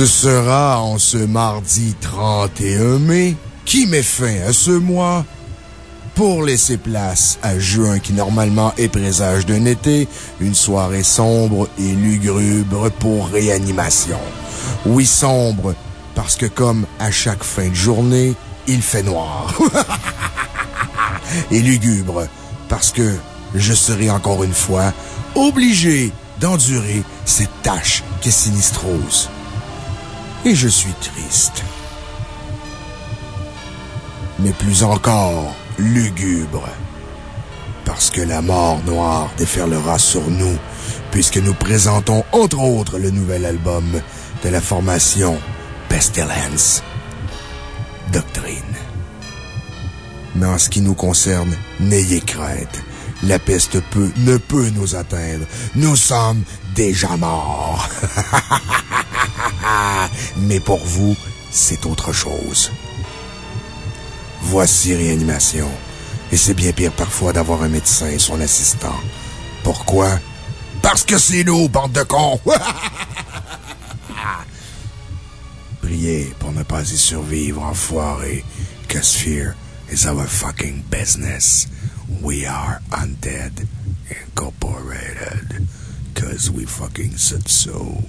Ce sera en ce mardi 31 mai qui met fin à ce mois pour laisser place à juin qui normalement est présage d'un été, une soirée sombre et lugubre pour réanimation. Oui, sombre, parce que comme à chaque fin de journée, il fait noir. et lugubre, parce que je serai encore une fois obligé d'endurer cette tâche qu'est sinistrose. Et je suis triste. Mais plus encore, lugubre. Parce que la mort noire déferlera sur nous, puisque nous présentons entre autres le nouvel album de la formation Pestilence. Doctrine. Mais en ce qui nous concerne, n'ayez crainte. La peste peut, ne peut nous atteindre. Nous sommes déjà morts. Mais pour vous, c'est autre chose. Voici réanimation. Et c'est bien pire parfois d'avoir un médecin et son assistant. Pourquoi? Parce que c'est nous, bande de cons! Priez pour ne pas y survivre, enfoiré. Cause fear is our fucking business. We are undead incorporated. Cause we fucking said so.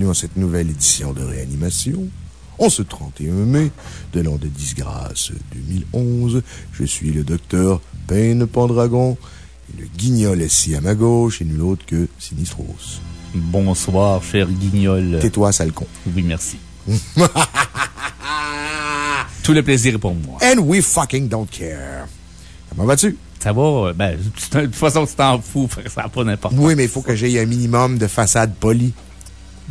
Bienvenue en cette nouvelle édition de réanimation. En ce 31 mai de l'an de disgrâce 2011, je suis le docteur Payne Pendragon. Et le guignol assis à ma gauche et nul autre que Sinistros. Bonsoir, cher guignol. Tais-toi, sale con. Oui, merci. Tout le plaisir est pour moi. And we fucking don't care. Comment vas-tu? Ça va, ben, de toute façon, tu t'en fous, ça n'a pas d'importance. Oui, mais il faut que j'aie un minimum de façade polie.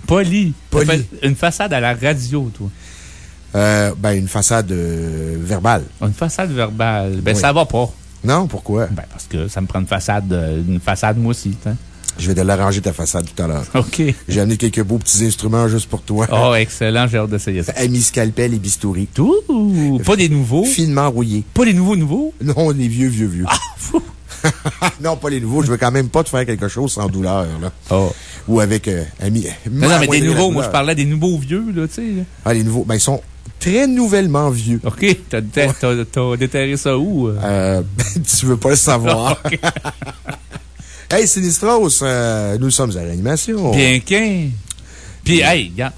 Poli. Poli. Une façade à la radio, toi. Euh, ben, une façade euh, verbale. Une façade verbale. Ben, Oui. ça va pas. Non, pourquoi? Ben, parce que ça me prend une façade, euh, une façade, moi aussi, hein. Je vais te l'arranger ta façade tout à l'heure. OK. J'ai amené quelques beaux petits instruments juste pour toi. Oh, excellent, j'ai hâte d'essayer ça. Amis scalpel et bistouri. Ouh, pas des nouveaux? Finement rouillés. Pas les nouveaux nouveaux? Non, les vieux, vieux, vieux. Ah, fou. non, pas les nouveaux. Je veux quand même pas te faire quelque chose sans douleur, là. Oh. Ou avec, euh, amis. Non, non, mais des nouveaux, moi, je parlais des nouveaux vieux, là, tu sais. Ah, les nouveaux. Ben, ils sont très nouvellement vieux. OK, t'as déterré ça où? euh? Euh, tu veux pas le savoir. Hey, Sinistros, euh, nous sommes à l'animation. Bien qu'un. Puis, hey, regarde,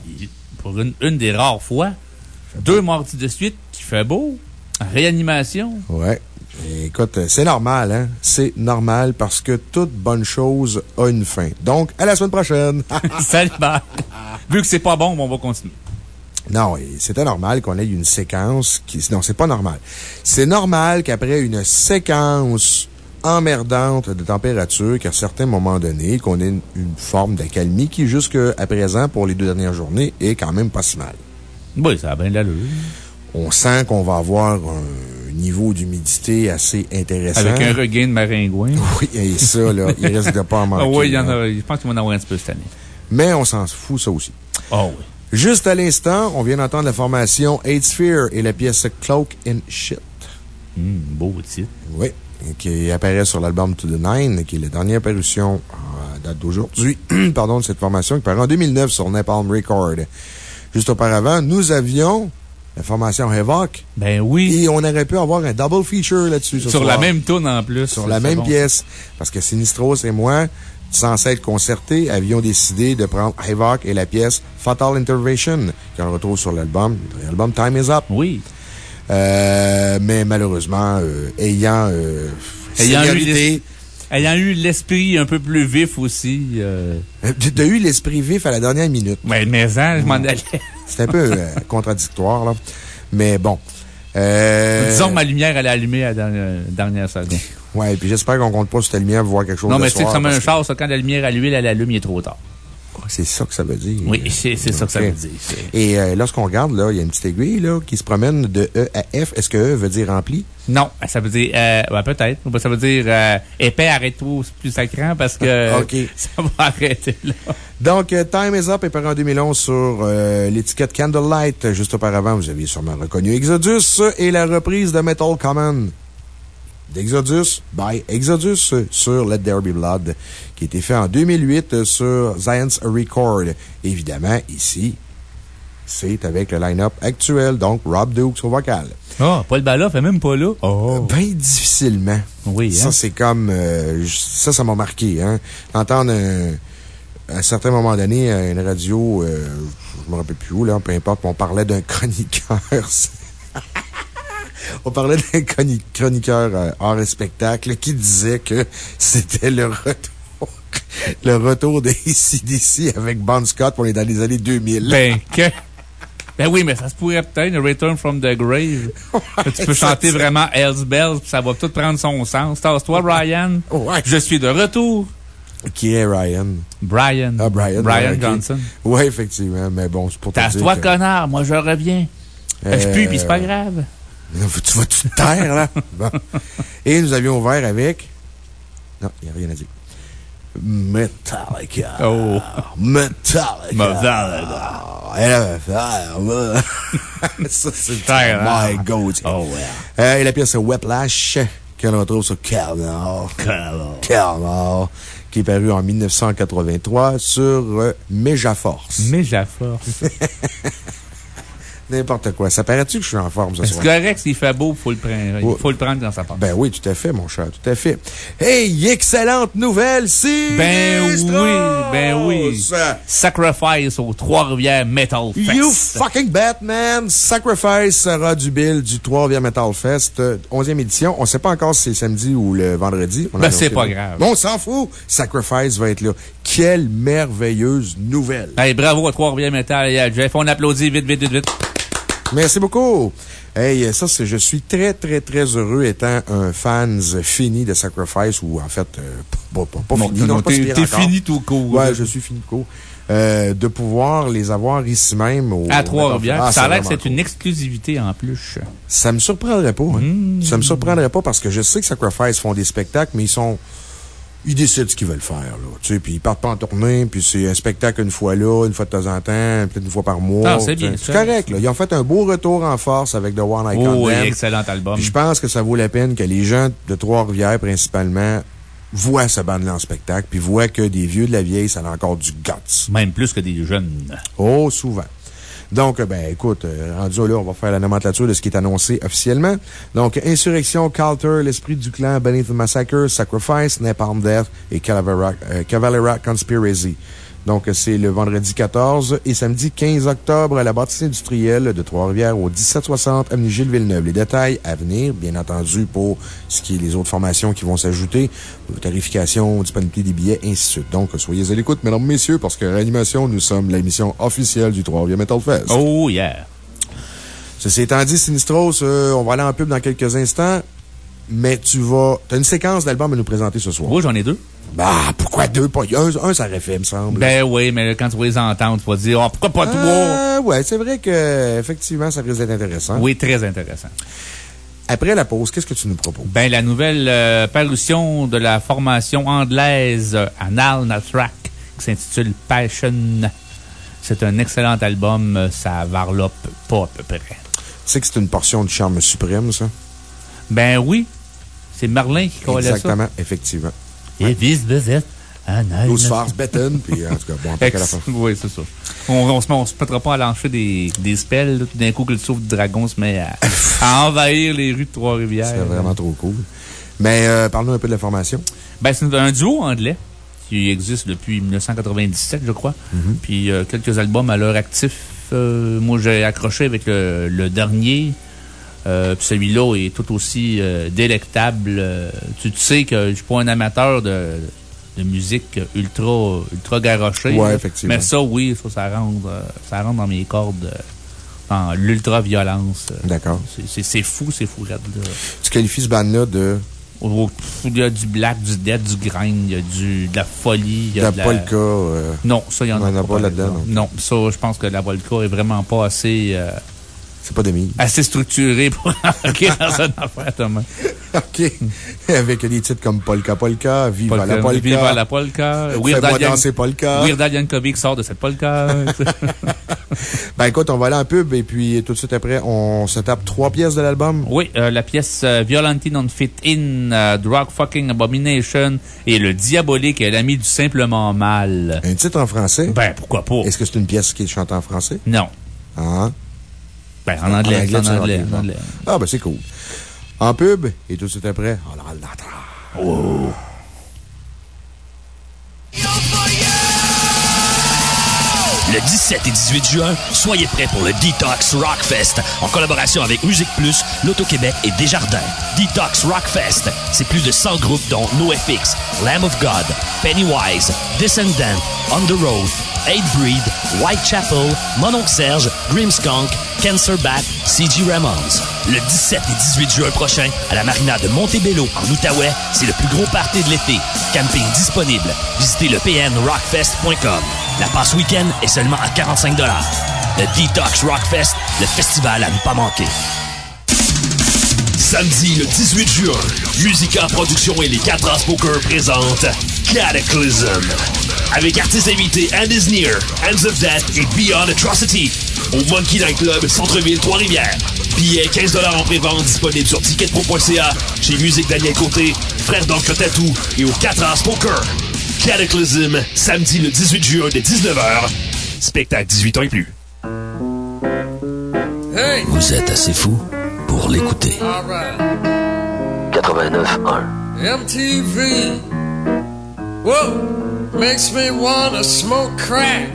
pour une, une des rares fois, deux mardis de suite qui fait beau, réanimation. Ouais. Écoute, euh, c'est normal, hein? C'est normal parce que toute bonne chose a une fin. Donc, à la semaine prochaine. Salut, bye. Vu que c'est pas bon, on va continuer. Non, c'était normal qu'on ait une séquence qui. Non, c'est pas normal. C'est normal qu'après une séquence emmerdante de température, qu'à certains moments donnés, qu'on ait une, une forme d'accalmie qui, jusqu'à présent, pour les deux dernières journées, est quand même pas si mal. Oui, ça a bien de l'allure. On sent qu'on va avoir un niveau d'humidité assez intéressant. Avec un regain de maringouin. Oui, et ça, là, il risque de pas en manquer. Ah oui, il y en a, je pense qu'il va en avoir un petit peu cette année. Mais on s'en fout, ça aussi. Oh oui. Juste à l'instant, on vient d'entendre la formation Eight Sphere et la pièce Cloak and Shit. Hum, beau titre. Oui, qui apparaît sur l'album To the Nine, qui est la dernière parution à date d'aujourd'hui, pardon, de cette formation, qui paraît en 2009 sur Napalm Record. Juste auparavant, nous avions la formation Havoc. Ben oui. Et on aurait pu avoir un double feature là-dessus. Sur soir. la même tourne en plus. Sur la même bon. pièce. Parce que Sinistros et moi, censés être concertés, avions décidé de prendre Havoc et la pièce Fatal Intervention, qu'on retrouve sur l'album, l'album Time is Up. Oui. Euh, mais malheureusement, euh, ayant, euh, Ayant eu Ayant eu l'esprit un peu plus vif aussi. Euh... euh, t'as eu l'esprit vif à la dernière minute. Mais, mais, hein, je m'en allais. C'est un peu euh, contradictoire, là. Mais bon. Euh, Disons que ma lumière, elle est allumée à la dernière, seconde. Ouais, puis j'espère qu'on compte pas sur ta lumière pour voir quelque chose Non, mais tu sais, comme un char, ça, quand la lumière à l'huile, elle allume, il est trop tard. C'est ça que ça veut dire. Oui, c'est ça que ça veut dire. Et euh, lorsqu'on regarde, là, il y a une petite aiguille là, qui se promène de E à F. Est-ce que E veut dire rempli? Non, ça veut dire, euh, peut-être. Ça veut dire, euh, épais, arrête-toi, c'est plus sacrant parce que ça va arrêter là. Donc, Time is Up est paru en 2011 sur l'étiquette Candlelight. Juste auparavant, vous aviez sûrement reconnu Exodus et la reprise de Metal Common d'Exodus by Exodus sur Let There Be Blood, qui a été fait en 2008 sur Science Record. Évidemment, ici, c'est avec le line-up actuel, donc Rob Dukes au vocal. Ah, Paul Bala fait même pas là. Oh. Ben difficilement. Oui, Ça, hein. c'est comme. euh, ça, ça m'a marqué. Hein. D'entendre un- à un certain moment donné, à une radio, euh, je me rappelle plus où, là, peu importe, on parlait d'un chroniqueur. on parlait d'un chroni- chroniqueur euh, hors et spectacle qui disait que c'était le retour. Le retour des ACDC avec Bon Scott pour les dans les années 2000. Ben, que. Ben oui, mais ça se pourrait peut-être, Return from the Grave. tu peux chanter vraiment Hells Bells, puis ça va tout prendre son sens. Tasse-toi, Brian. Ouais. Je suis de retour. Qui est Ryan? Brian. Ah, Brian. Brian. Johnson. Ouais, effectivement. Mais bon, c'est pour Tasse-toi, que- connard. Moi, je reviens. Euh, Je pue, puis c'est pas grave. Tu vas tu te taire, là? Bon. Et nous avions ouvert avec. Non, il n'y a rien à dire. Metallica. Oh. Metallica. Metallica. Ah. Ça, c'est Très My. God. Oh, ouais. Euh, et la pièce Whiplash, qu'on retrouve sur Carnal. Carnal. Qui est paru en 1983 sur euh, Megaforce. Mais j'ai la force. N'importe quoi. Ça paraît-tu que je suis en forme ce C'est soir? correct, s'il fait beau, faut le prendre. Il faut le prendre dans sa part. Ben oui, tout à fait, mon cher, tout à fait. Hey, excellente nouvelle, c'est. Ben oui, Ben oui. Sacrifice au Trois-Rivières Metal Fest. You fucking bet, man! Sacrifice sera du bill du Trois-Rivières Metal Fest, 11e édition. On sait pas encore si c'est samedi ou le vendredi. ben, c'est pas grave. Bon, on s'en fout. Sacrifice va être là. Quelle merveilleuse nouvelle. Hey, bravo à Trois-Rivières Metal et à Jeff. On applaudit vite, vite, vite, vite. Merci beaucoup. Hey, ça, c'est, je suis très, très, très heureux étant un fan fini de Sacrifice ou en fait, euh, pas, pas, pas fini. Non, t'es fini tout court. Ouais, je suis fini tout court. Euh, de pouvoir les avoir ici même au. À Trois-Rivières. Ah, ça a l'air que c'est une exclusivité en plus. Ça me surprendrait pas, hein. mmh. Ça me surprendrait pas parce que je sais que Sacrifice font des spectacles, mais ils sont ils décident ce qu'ils veulent faire, là. Tu sais, puis ils partent pas en tournée, puis c'est un spectacle une fois là, une fois de temps en temps, peut-être une fois par mois. Ah, c'est bien. C'est correct, là. Ils ont fait un beau retour en force avec The One Icon. Oh, oui, excellent album. Puis je pense que ça vaut la peine que les gens de Trois-Rivières, principalement, voient ce bande-là en spectacle, puis voient que des vieux de la vieille, ça a encore du guts. Même plus que des jeunes. Oh, souvent. Donc, ben, écoute, euh, rendu là, on va faire la nomenclature de ce qui est annoncé officiellement. Donc, Insurrection, Calter, L'Esprit du Clan, Beneath the Massacre, Sacrifice, Napalm Death et Cavalera, euh, Conspiracy. Donc, c'est le vendredi 14 et samedi 15 octobre à la bâtisse industrielle de Trois-Rivières au 1760 avenue Gilles Villeneuve. Les détails à venir, bien entendu, pour ce qui est les autres formations qui vont s'ajouter, tarification, disponibilité des billets, ainsi de suite. Donc, soyez à l'écoute, mesdames, messieurs, parce que Réanimation, nous sommes l'émission officielle du Trois-Rivières Metal Fest. Oh, yeah! Ceci étant dit, Sinistros, euh, on va aller en pub dans quelques instants, mais tu vas, tu as une séquence d'albums à nous présenter ce soir. Oui, j'en ai deux. Bah, pourquoi deux? Pas un, un, ça aurait fait, me semble. Ben oui, mais quand tu vas les entendre, tu vas dire, oh, pourquoi pas trois? Euh, ouais, c'est vrai que, effectivement, ça risque d'être intéressant. Oui, très intéressant. Après la pause, qu'est-ce que tu nous proposes? Ben, la nouvelle euh, parution de la formation anglaise Anal Nathrak, qui s'intitule Passion. C'est un excellent album, ça varlope pas à peu près. Tu sais que c'est une portion du charme suprême, ça? Ben oui. C'est Merlin qui collait ça. Exactement, effectivement. Et vice versa. Douze farces, bêtonnes, puis en tout cas, bon, à la fin. Oui, c'est ça. On ne se, mettra pas à lancer des, des spells, tout d'un coup que le souffle de dragon se met à, envahir les rues de Trois-Rivières. C'est vraiment trop cool. Mais euh, parle-nous un peu de la formation. Ben, c'est un duo anglais qui existe depuis 1997, je crois. Mm-hmm. Puis euh, quelques albums à l'heure actif. Euh, moi, j'ai accroché avec le, le dernier. Euh, celui-là est tout aussi euh, délectable. Euh, tu, sais que je suis pas un amateur de, de musique ultra, ultra garochée. Ouais, effectivement. Mais ça, oui, ça, ça rentre, ça rentre dans mes cordes dans l'ultra-violence. D'accord. C'est fou, c'est fou, Red. Tu qualifies ce band-là de? Oh, il y a du black, du dead, du grind, il y a du, de la folie. Il y a la polka. Non, ça, il y en a, a pas, là-dedans. Non, ça, je pense que la polka est vraiment pas assez c'est pas demi. Assez structuré pour embarquer dans une affaire, Thomas. OK. Avec des titres comme Polka Polka, Viva la Polka. Viva la Polka. Weird Al danser Polka. Weird Al Yankovic sort de cette Polka. ben écoute, on va aller en pub et puis tout de suite après, on se tape trois pièces de l'album. Oui, euh, la pièce euh, Violentine on Fit In, euh, Drug Fucking Abomination et Le Diabolique est l'ami du Simplement Mal. Un titre en français? Ben pourquoi pas. Est-ce que c'est une pièce qui est chantée en français? Non. Ah. Ben, en anglais. En anglais, en anglais, Ah, ben, c'est cool. En pub, et tout de suite après, oh. Le 17 et 18 juin, soyez prêts pour le Detox Rockfest en collaboration avec Musique Plus, L'Auto-Québec et Desjardins. Detox Rockfest, c'est plus de 100 groupes dont NoFX, Lamb of God, Pennywise, Descendant, On the Road, Eight Breed, Whitechapel, Mononc Serge, Grimskunk, Cancer Bat, C.G. Ramones. Le 17 et 18 juin prochain, à la marina de Montebello, en Outaouais, c'est le plus gros party de l'été. Camping disponible. Visitez le pnrockfest.com. La passe week-end est seulement à 45 Le Detox Rockfest, le festival à ne pas manquer. Samedi le 18 juin, Musica Production et les 4 As Poker présentent Cataclysm. Avec artistes invités And Is Near, Hands of Death et Beyond Atrocity. Au Monkey Night Club, Centre-Ville, Trois-Rivières. Billets 15 en pré-vente disponibles sur ticketpro.ca, chez Musique Daniel Côté, Frère d'Encre Tatou et au 4 As Poker. Cataclysm, samedi le 18 juin dès 19h. Spectacle 18 ans et plus. Vous êtes assez fou pour l'écouter. 89.1 MTV. Whoa! makes me wanna smoke crack.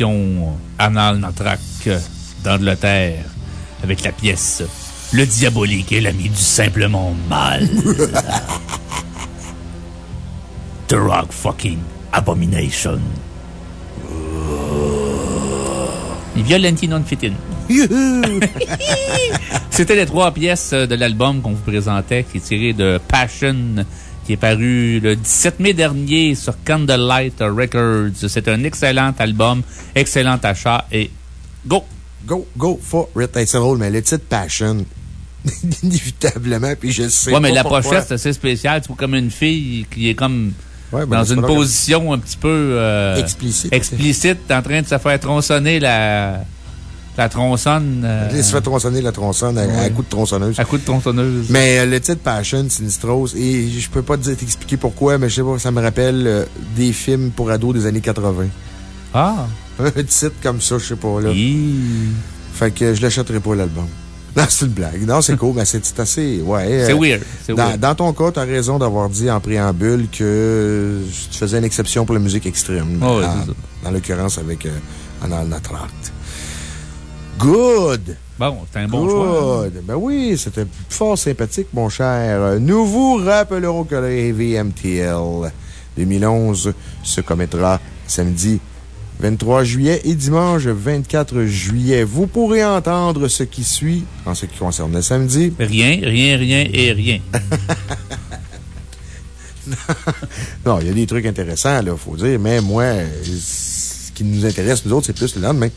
Formation Anal Natrak d'Angleterre avec la pièce Le diabolique est l'ami du simplement mal. The Rock fucking Abomination. Violenti non fitin. C'était les trois pièces de l'album qu'on vous présentait, qui est tiré de Passion, qui est paru le 17 mai dernier sur Candlelight Records. C'est un excellent album, excellent achat et go! Go, go for it. Hey, c'est drôle, mais le titre Passion, inévitablement, puis je sais Ouais, mais pas la pourquoi. pochette, c'est assez spécial. Tu vois comme une fille qui est comme Ouais, ben, dans c'est une position un petit peu euh, Explicite. explicite, en train de se faire tronçonner la, la tronçonne euh, Il se fait tronçonner la tronçonne à, à coup de tronçonneuse. à coup de tronçonneuse. Mais euh, le titre Passion, Sinistros, et je peux pas t'expliquer pourquoi, mais je sais pas, ça me rappelle euh, des films pour ados des années 80. Ah! Un titre comme ça, je sais pas, là. Fait que je l'achèterai pas, l'album. Non, c'est une blague. Non, c'est cool, mais c'est assez, ouais. C'est euh, weird. Dans, weird. dans ton cas, tu as raison d'avoir dit en préambule que tu faisais une exception pour la musique extrême. Oh, c'est ça. dans l'occurrence avec euh, Anal Natract. Good! Bon, c'est un bon choix. Good! Ben oui, c'était fort sympathique, mon cher. Nous vous rappellerons que le AVMTL 2011 se commettra samedi 23 juillet et dimanche 24 juillet. Vous pourrez entendre ce qui suit en ce qui concerne le samedi. Rien, rien, rien et rien. Non, il y a des trucs intéressants, là, faut dire, mais moi, ce qui nous intéresse, nous autres, c'est plus le lendemain.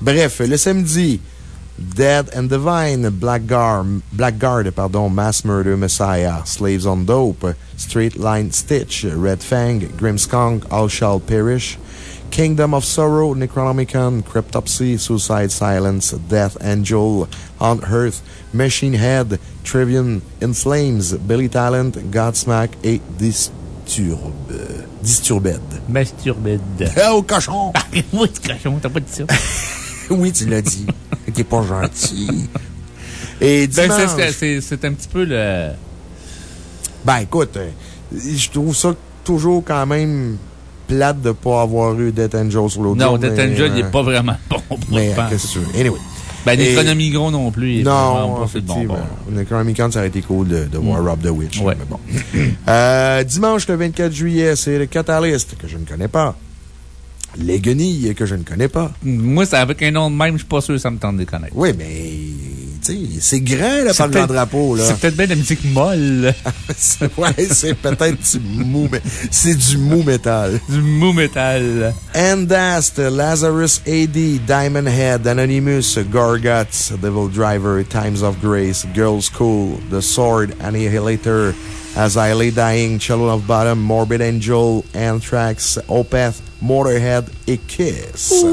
Bref, le samedi, Dead and Divine, Blackguard, Blackguard, pardon, Mass Murder Messiah, Slaves on Dope, Straight Line Stitch, Red Fang, Grimskunk, All Shall Perish, Kingdom of Sorrow, Necronomicon, Cryptopsy, Suicide Silence, Death Angel, On Earth, Machine Head, Trivium, In Flames, Billy Talent, Godsmack et Disturb. Disturbed. Masturbed. Au cochon! oui, cochon, t'as pas dit ça. oui, tu l'as dit. T'es pas gentil. Et Ben, dimanche... c'est- un petit peu le. Ben, écoute, euh, je trouve ça toujours quand même plate de pas avoir eu Death Angel sur l'autre Non, Death Angel, il euh, pas vraiment bon pour Mais, qu'est-ce que? Anyway. Ben, l'économie gros non plus. Non, fait de bon effectivement. Necronomicon, ça aurait été cool de, de voir Rob the Witch. Ouais. Mais bon. Euh, dimanche, le 24 juillet, c'est le Catalyst, que je ne connais pas. Les Guenilles, que je ne connais pas. Moi, c'est avec un nom de même, je suis pas sûr que ça me tente de connaître. Oui, mais, c'est grand, là, par le drapeau, là. C'est peut-être bien de la musique molle. C'est- ouais, c'est peut-être du mou, mais c'est du mou métal. du mou métal. Endast, Lazarus AD, Diamond Head, Anonymous, Gorguts, Devil Driver, Times of Grace, Girls School, The Sword, Annihilator, As I Lay Dying, Children of Bottom, Morbid Angel, Anthrax, Opeth, Motorhead et Kiss.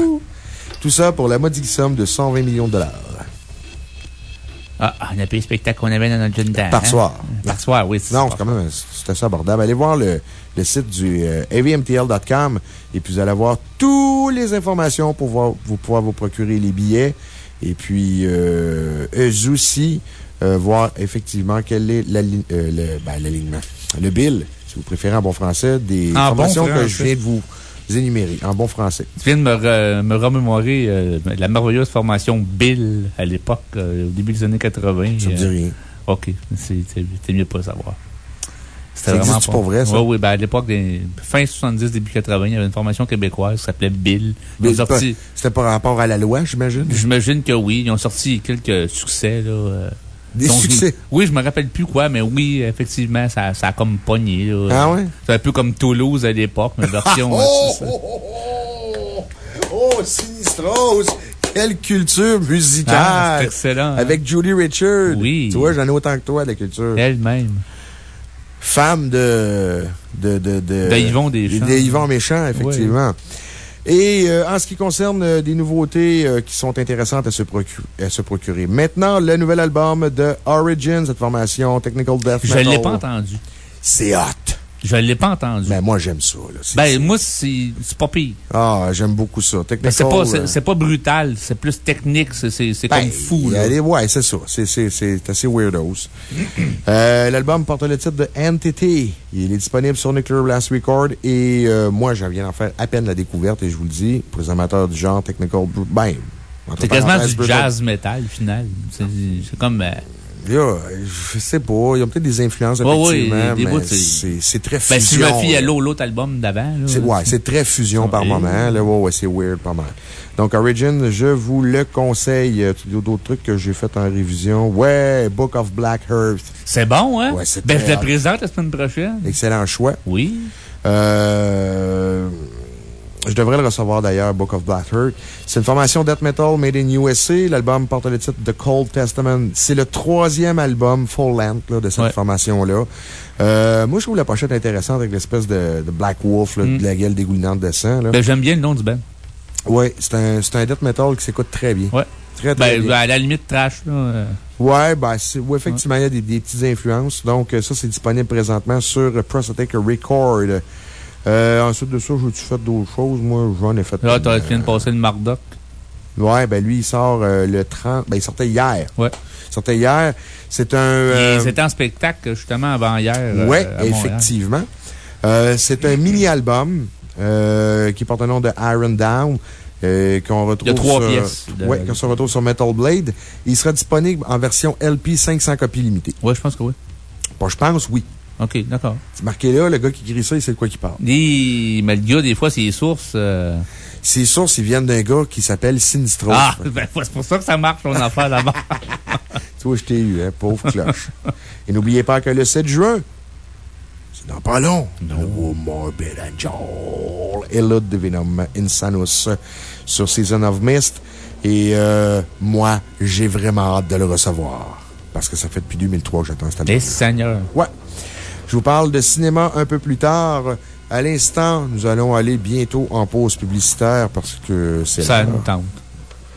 Tout ça pour la modique somme de 120 millions de dollars. Ah, on a payé le spectacle qu'on avait dans notre jeune temps. Par hein? soir. Par soir, oui. Non, c'est quand même, c'est assez abordable. Allez voir le, le site du euh, avmtl.com et puis vous allez avoir toutes les informations pour voir, vous pouvoir vous procurer les billets. Et puis, euh, eux aussi, euh, voir effectivement quel est le, ben, l'alignement. Le bill, si vous préférez en bon français, des bon informations que je viens de vous énumérer en bon français. Tu viens de me, re- me remémorer euh, la merveilleuse formation Bill à l'époque, euh, au début des années 80. Ça me dit euh, rien. OK, c'est mieux de pas savoir. Ça existe pour vrai, ça? Oui, oui. Ben, à l'époque, des fin 70, début 80, il y avait une formation québécoise qui s'appelait Bill, sorti, C'était par rapport à la loi, j'imagine? j'imagine que oui, ils ont sorti quelques succès, là. Des succès? oui, je me rappelle plus quoi, mais oui, effectivement, ça, ça a comme pogné, là. Ah ouais? C'est un peu comme Toulouse à l'époque, mais version. Oh, oh, oh, oh, oh, Sinistros! Quelle culture musicale! Ah, excellent. hein? Avec Julie Richard. Oui. Tu vois, j'en ai autant que toi, de la culture. Elle-même. Femme de. de. de. de. De Yvon Deschamps. De Yvon Méchant, effectivement. Et euh, en ce qui concerne euh, des nouveautés euh, qui sont intéressantes à se, procu- à se procurer. Maintenant, le nouvel album de Origin, cette formation Technical Death Je Metal. l'ai pas entendu. C'est hot. Je l'ai pas entendu. Ben, moi, j'aime ça, là. Ben, moi, c'est pas pire. Ah, j'aime beaucoup ça. Mais Technical, c'est pas, euh, pas brutal, c'est plus technique, c'est c'est Ben, comme fou, là. des- ouais, c'est ça. C'est- assez weirdos. Euh, L'album porte le titre de Entity. Il est disponible sur Nuclear Blast Record et euh, moi, je viens d'en faire à peine la découverte et je vous le dis, pour les amateurs du genre technical, ben, C'est quasiment du jazz metal, final. C'est c'est comme. Là, je sais pas. Il y a peut-être des influences, des bouts, mais c'est- très Ben, si je me fusion. fie à l'autre album d'avant. C'est ouais, très fusion par moment. Là, ouais, ouais, c'est weird par moment. Donc, Origin, je vous le conseille. Euh, d'autres trucs que j'ai fait en révision? Ouais, Book of Black Earth. C'est bon, hein? Ouais, c'est Ben, je le hot. présente la semaine prochaine. Excellent choix. Oui. Euh, je devrais le recevoir d'ailleurs, Book of Black Earth. C'est une formation death metal made in USA. L'album porte le titre The Cold Testament. C'est le troisième album full length là, de cette Ouais. formation-là. Euh, moi, je trouve la pochette intéressante avec l'espèce de, de Black Wolf, là, Mm. de la gueule dégoulinante de sang. Ben, j'aime bien le nom du band. Ouais, c'est un, c'est un death metal qui s'écoute très bien. Ouais. Très, très Ben, bien. à la limite, trash, là. euh, Ouais, ben, ouais, effectivement, il y a des, des petites influences. Donc, euh, ça, c'est disponible présentement sur Prosthetic Record. Euh, ensuite de ça, j'ai-tu fait d'autres choses? Moi, j'en ai fait. Là, t'as- euh, tu viens de passer le Marduk. Ouais, ben, lui, il sort euh, le 30. Ben, il sortait hier. Ouais. Il sortait hier. C'est un. euh, C'était en spectacle, justement, avant hier. ouais, effectivement. C'est un mini-album qui porte le nom de Iron Down. euh, qu'on retrouve Il y a trois sur, pièces de- ouais, qu'on se retrouve sur Metal Blade. Il sera disponible en version LP 500 copies limitées. Ouais, je pense que oui. Bon, je pense, oui. OK, d'accord. C'est marqué là, le gars qui écrit ça, il sait de quoi il parle. Dis, mais le gars, des fois, ses sources. euh, Ses sources, ils viennent d'un gars qui s'appelle Sinistro. Ah, ben, c'est pour ça que ça marche, ton affaire là-bas. Tu vois, je t'ai eu, hein, pauvre cloche. Et n'oubliez pas que le 7 juin, c'est dans pas long, le nouveau Morbid Angel, Elud Divinum Insanus sur Season of Mist. Et euh, moi, j'ai vraiment hâte de le recevoir. Parce que ça fait depuis 2003 que j'attends cette Les album. seigneurs. Ouais. Je vous parle de cinéma un peu plus tard. À l'instant, nous allons aller bientôt en pause publicitaire parce que c'est Ça nous tente.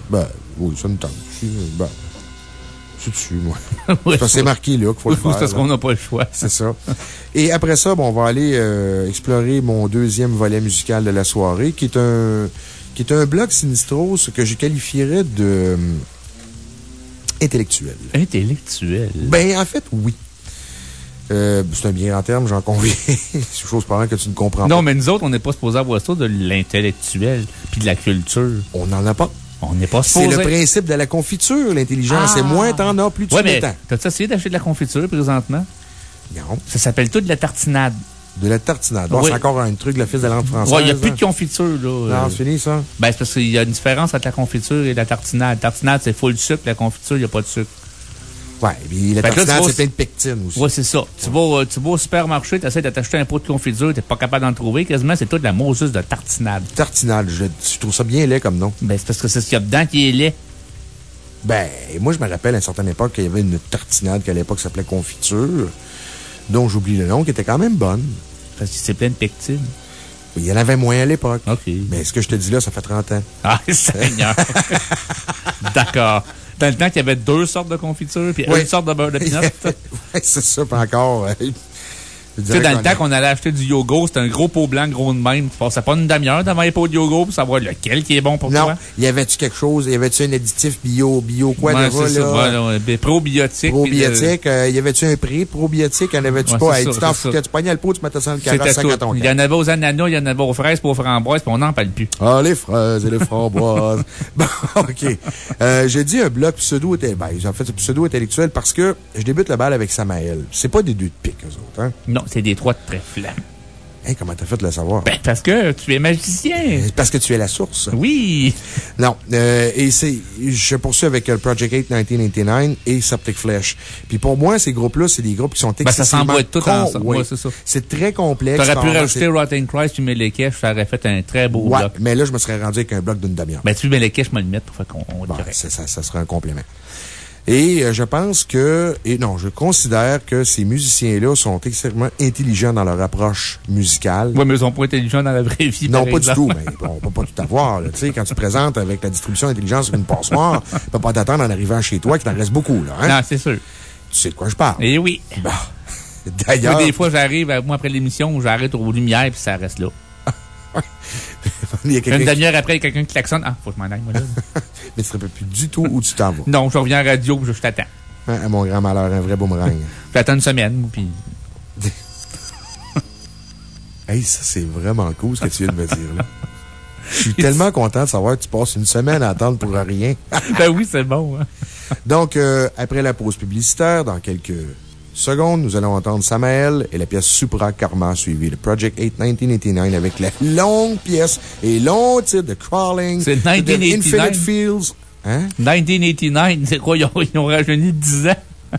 Ben, oui, ça nous tente. Si, Ben, c'est dessus, moi. Oui, C'est marqué là qu'il faut le faire. c'est parce qu'on n'a pas le choix. C'est ça. Et après ça, bon, on va aller euh, explorer mon deuxième volet musical de la soirée, qui est un, qui est un bloc sinistros que je qualifierais de euh, intellectuel. Intellectuel. Ben, en fait, oui. Euh, c'est un bien grand terme, j'en conviens. c'est chose pendant que tu ne comprends Non, pas. mais nous autres, on n'est pas supposé avoir ça de l'intellectuel puis de la culture. On n'en a pas. On n'est pas C'est supposé. le principe de la confiture, l'intelligence. Ah. C'est moins t'en as, plus tu Ouais, mais t'as-tu essayé d'acheter de la confiture présentement? Non. Ça s'appelle tout de la tartinade. De la tartinade. Bon, Oui. c'est encore un truc la fils de langue française. Ouais, il n'y a plus hein. de confiture, là. Non, Euh, c'est fini, ça? Ben, c'est parce qu'il y a une différence entre la confiture et la tartinade. La tartinade, c'est full sucre. La confiture, il n'y a pas de sucre. Ouais, puis tu vas- c'est plein de pectine aussi. Ouais, c'est ça. Tu vas, tu vas au supermarché, tu essaies de t'acheter un pot de confiture, t'es pas capable d'en trouver. Quasiment, c'est tout de la Moses de tartinade. Tartinade, je, je trouve ça bien laid comme nom? Ben, c'est parce que c'est ce qu'il y a dedans qui est laid. Ben, moi, je me rappelle à une certaine époque qu'il y avait une tartinade qui à l'époque s'appelait confiture, dont j'oublie le nom, qui était quand même bonne. Parce que c'est plein de pectine. Il y en avait moins à l'époque. OK. Mais ce que je te dis là, ça fait 30 ans. Ah, Seigneur. D'accord. Dans le temps qu'il y avait deux sortes de confiture, puis Oui. une sorte de beurre de pinot. ouais, c'est ça, pas encore. Je sais, dans le temps qu'on allait acheter du yogourt, c'était un gros pot blanc, gros de même. Tu passais pas une demi-heure devant les pots de yogourt pour savoir lequel qui est bon pour Non, toi. y avait-tu quelque chose? Y avait-tu un additif bio, bio quoi Ouais, de là? Voilà, probiotique. Probiotique, euh, y avait-tu un prix probiotique? Y en avait-tu Ouais, pas? c'est Hey, ça, tu t'en tu pognais le pot, tu mettais ça dans le à ton Il y en avait aux ananas, il y en avait aux fraises, aux framboises, puis on n'en parle plus. Ah, les fraises et les framboises. bon, OK. Euh, j'ai dit un bloc pseudo-intellectuel. Ben, en fait, c'est pseudo-intellectuel parce que je débute le bal avec Samael. C'est pas des deux de pique, eux autres, hein? Non, c'est des trois de trèfle. Hey, comment t'as fait de le savoir? Ben, parce que tu es magicien. parce que tu es la source. Oui. Non, euh, et c'est, je poursuis avec euh, Project 8 1999 et Septic Flesh. Puis pour moi, ces groupes-là, c'est des groupes qui sont Ben, ça excessivement tout ensemble. oui. Ouais, c'est ça. C'est très complexe. T'aurais pu rajouter Rotten Christ, tu mets les caches, ça aurait fait un très beau Ouais, bloc. mais là, je me serais rendu avec un bloc d'une demi-heure. Ben, tu mets les caches, je me le mettre, fait qu'on on Bon, dirait. ça, ça, ça sera un complément. Et euh, je pense que, et non, je considère que ces musiciens-là sont extrêmement intelligents dans leur approche musicale. Ouais, mais ils sont pas intelligents dans la vraie vie. Non, par pas du tout, mais on peut pas tout avoir. Tu sais, quand tu présentes avec la distribution d'intelligence sur une passoire, tu peux pas t'attendre en arrivant chez toi qu'il t'en reste beaucoup, là. Hein? Non, c'est sûr. Tu sais de quoi je parle? Eh oui. Bon. D'ailleurs. Des fois, j'arrive, moi, après l'émission, j'arrête aux lumières puis ça reste là. Une demi-heure après, il y a quelqu'un qui klaxonne. Ah, faut que je m'en aille, moi, là. Mais tu ne plus du tout où tu t'en vas. Non, je reviens à la radio je, je t'attends. À mon grand malheur, un vrai boomerang. J'attends une semaine, puis. hey, ça, c'est vraiment cool ce que tu viens de me dire, là. Je suis tellement content de savoir que tu passes une semaine à attendre pour rien. ben oui, c'est bon. Hein. Donc, euh, après la pause publicitaire, dans quelques secondes, nous allons entendre Samael et la pièce Supra Karma, suivie de Project 8 1989 avec la longue pièce et long titre de Crawling. C'est 1989. Infinite Fields. Hein? 1989, c'est quoi? Ils ont, ils ont rajeuni 10 ans?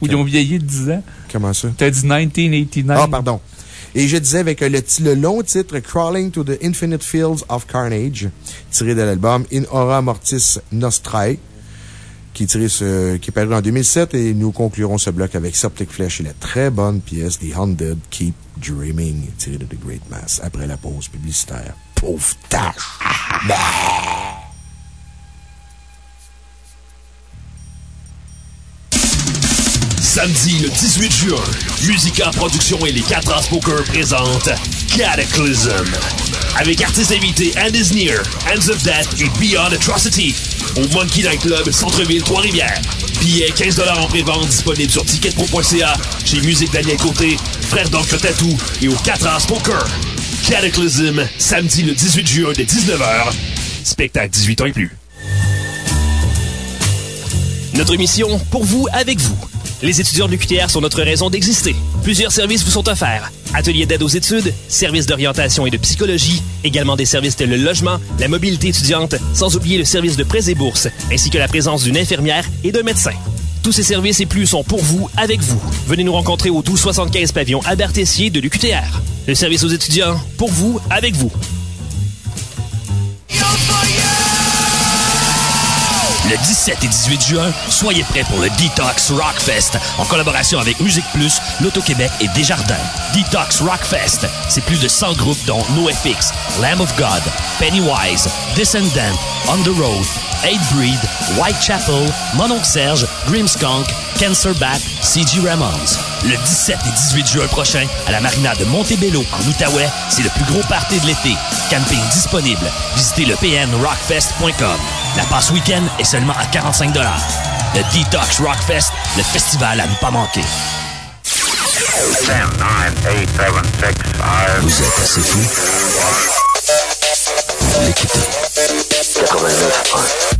Ou ils ont vieilli de 10 ans? Comment ça? T'as dit 1989. Ah, pardon. Et je disais avec le, le, long titre Crawling to the Infinite Fields of Carnage, tiré de l'album In Aura Mortis Nostrae, qui tiré ce, qui est paru en 2007. Et nous conclurons ce bloc avec Septic Flesh et la très bonne pièce The Haunted Keep Dreaming, tirée de The Great Mass, après la pause publicitaire. Pauvre tâche! Samedi le 18 juin, Musica Production et les 4 As Poker présentent Cataclysm. Avec artistes invités Andy's Near, Hands of Death et Beyond Atrocity. Au Monkey Night Club, Centre-Ville, Trois-Rivières. Billets 15 en pré-vente disponibles sur ticketpro.ca, chez Musique Daniel Côté, Frère d'Encre Tatou et au 4 As Poker. Cataclysm, samedi le 18 juin dès 19h. Spectacle 18 ans et plus. Notre mission, pour vous, avec vous. Les étudiants de l'UQTR sont notre raison d'exister. Plusieurs services vous sont offerts. Ateliers d'aide aux études, services d'orientation et de psychologie, également des services tels le logement, la mobilité étudiante, sans oublier le service de prêts et bourses, ainsi que la présence d'une infirmière et d'un médecin. Tous ces services et plus sont pour vous, avec vous. Venez nous rencontrer au 1275 pavillon Albert Tessier de l'UQTR. Le service aux étudiants, pour vous, avec vous. Le 17 et 18 juin, soyez prêts pour le Detox Rockfest en collaboration avec Musique Plus, L'Auto-Québec et Desjardins. Detox Rockfest, c'est plus de 100 groupes dont NoFX, Lamb of God, Pennywise, Descendant, On the Road, Eight Breed, Whitechapel, Mononc Serge, Grimskunk, Cancer Bat, C.G. Ramones. Le 17 et 18 juin prochain, à la marina de Montebello, en Outaouais, c'est le plus gros party de l'été. Camping disponible. Visitez le pnrockfest.com. La passe week-end est seulement à 45 Le Detox Rockfest, le festival à ne pas manquer. 10, 9, 8, 7, 6, 5, Vous êtes assez fou L'écoutez. 89 Pas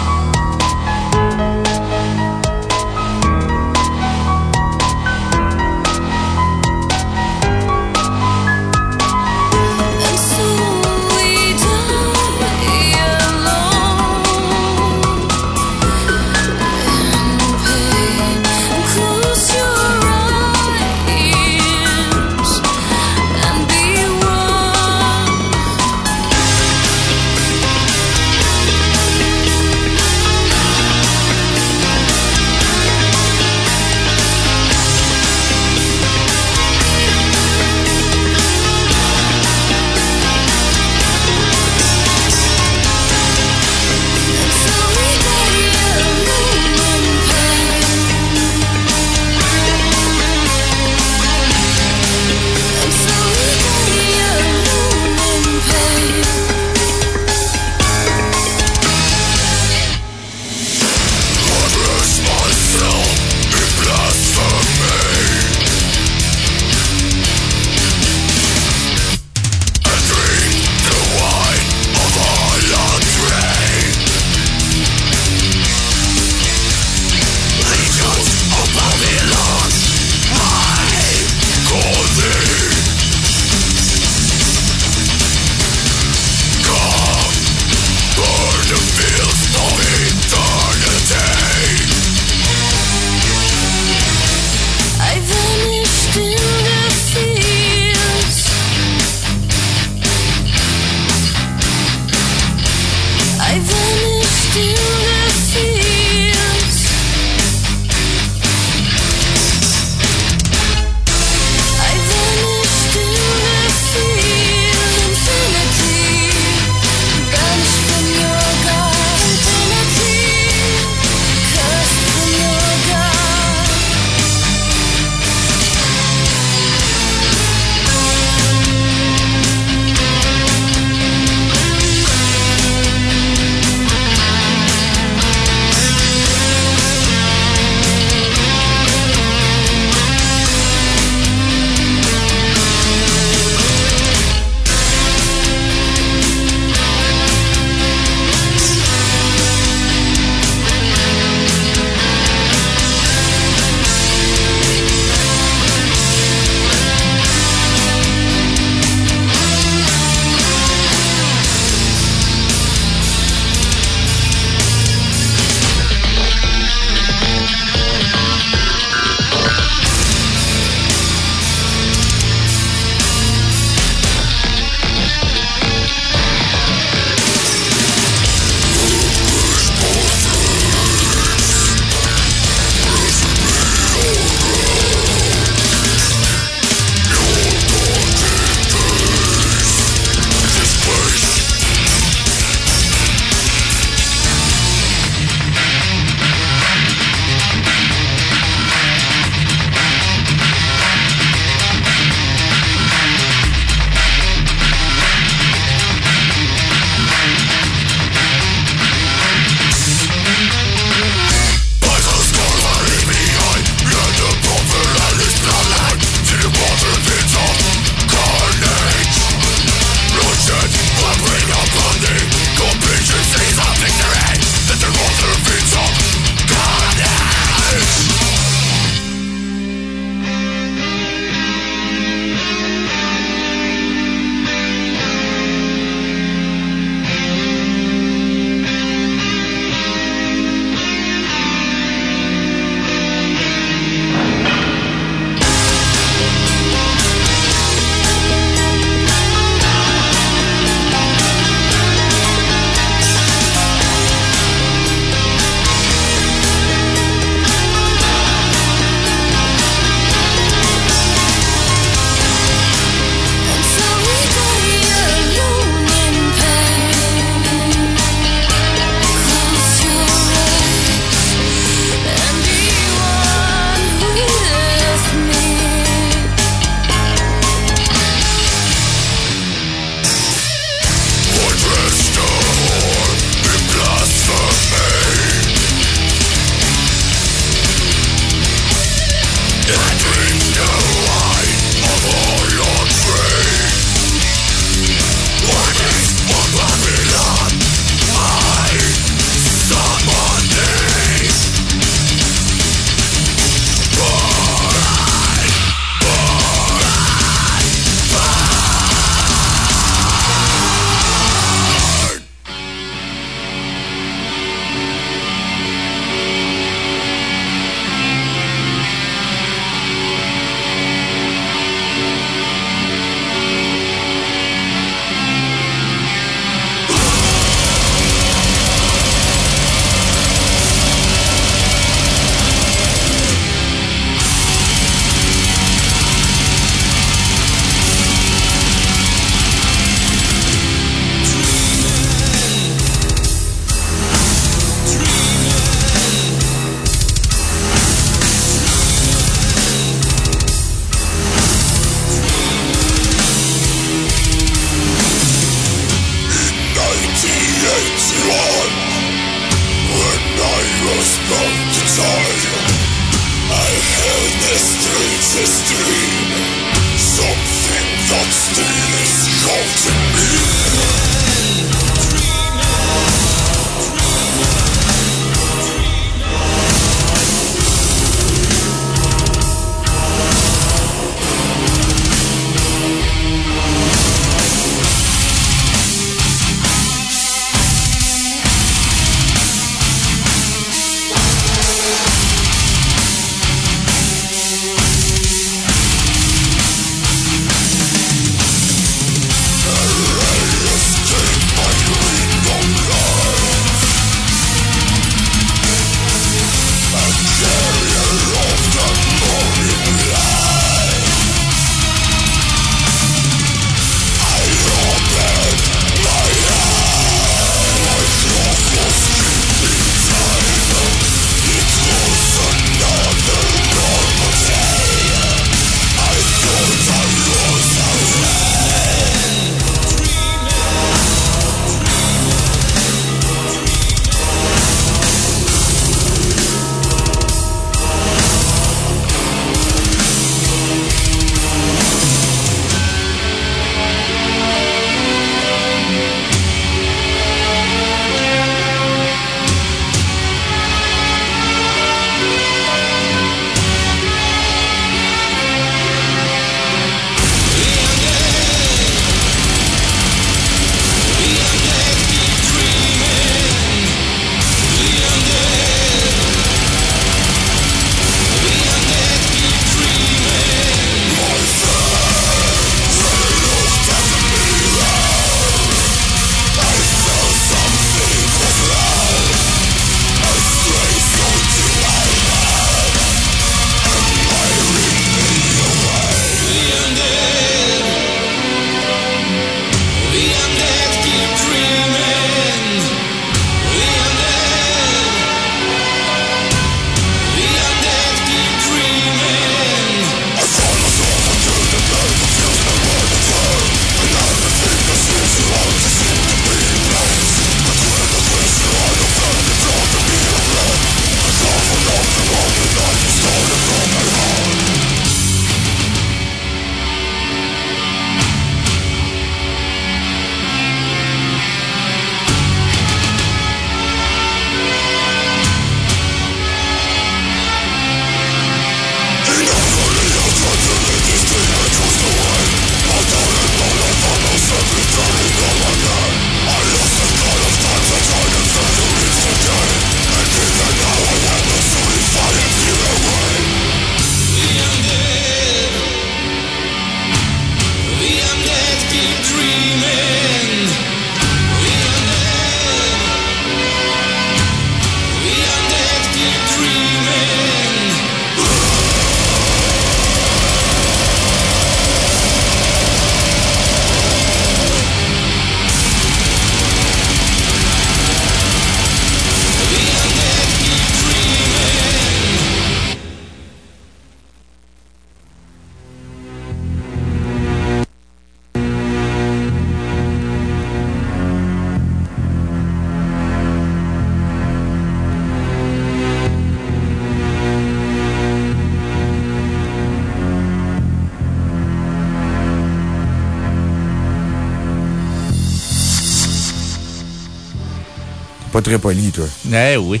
très poli, toi. Eh oui.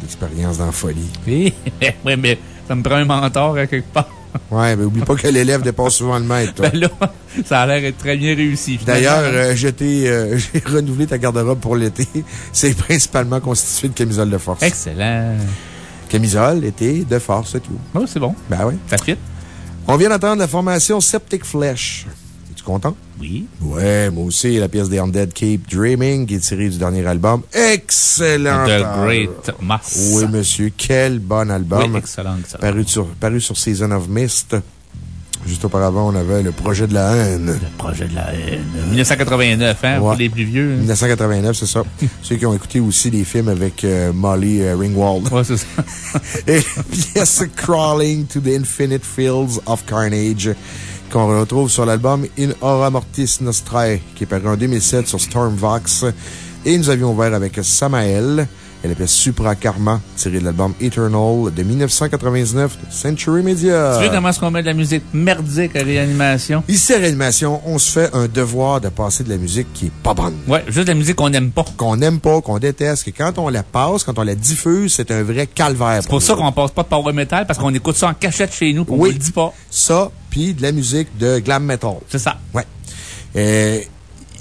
L'expérience dans la folie. Oui, mais ça me prend un mentor à quelque part. Ouais, mais oublie pas que l'élève dépasse souvent le maître, Ben là, ça a l'air d'être très bien réussi. D'ailleurs, euh, euh, j'ai renouvelé ta garde-robe pour l'été. C'est principalement constitué de camisole de force. Excellent. Camisole, été, de force, c'est tout. Oh, c'est bon. Ben oui. Ça fit. On vient d'entendre la formation Septic Flesh. Es-tu content? Oui. Ouais, moi aussi, la pièce des Undead Keep Dreaming, qui est tirée du dernier album. Excellent! The Great Mass. Oui, monsieur. Quel bon album. Oui, excellent, excellent. Paru sur, paru sur Season of Mist. Juste auparavant, on avait le projet de la haine. Le projet de la haine. 1989, hein, pour les plus vieux. 1989, hein. c'est ça. Ceux qui ont écouté aussi les films avec euh, Molly euh, Ringwald. Ouais, c'est ça. Et pièce Crawling to the Infinite Fields of Carnage qu'on retrouve sur l'album In Aura Mortis Nostrae, qui est paru en 2007 sur Stormvox. Et nous avions ouvert avec Samael la pièce Supra Karma, tirée de l'album Eternal de 1999 de Century Media. Tu veux comment est-ce qu'on met de la musique merdique à réanimation? Ici, à réanimation, on se fait un devoir de passer de la musique qui est pas bonne. Ouais, juste de la musique qu'on n'aime pas. Qu'on n'aime pas, qu'on déteste, que quand on la passe, quand on la diffuse, c'est un vrai calvaire. C'est pour, ça qu'on passe pas de power metal, parce qu'on écoute ça en cachette chez nous, oui. on le dit pas. Ça, puis de la musique de glam metal. C'est ça. Ouais. Euh,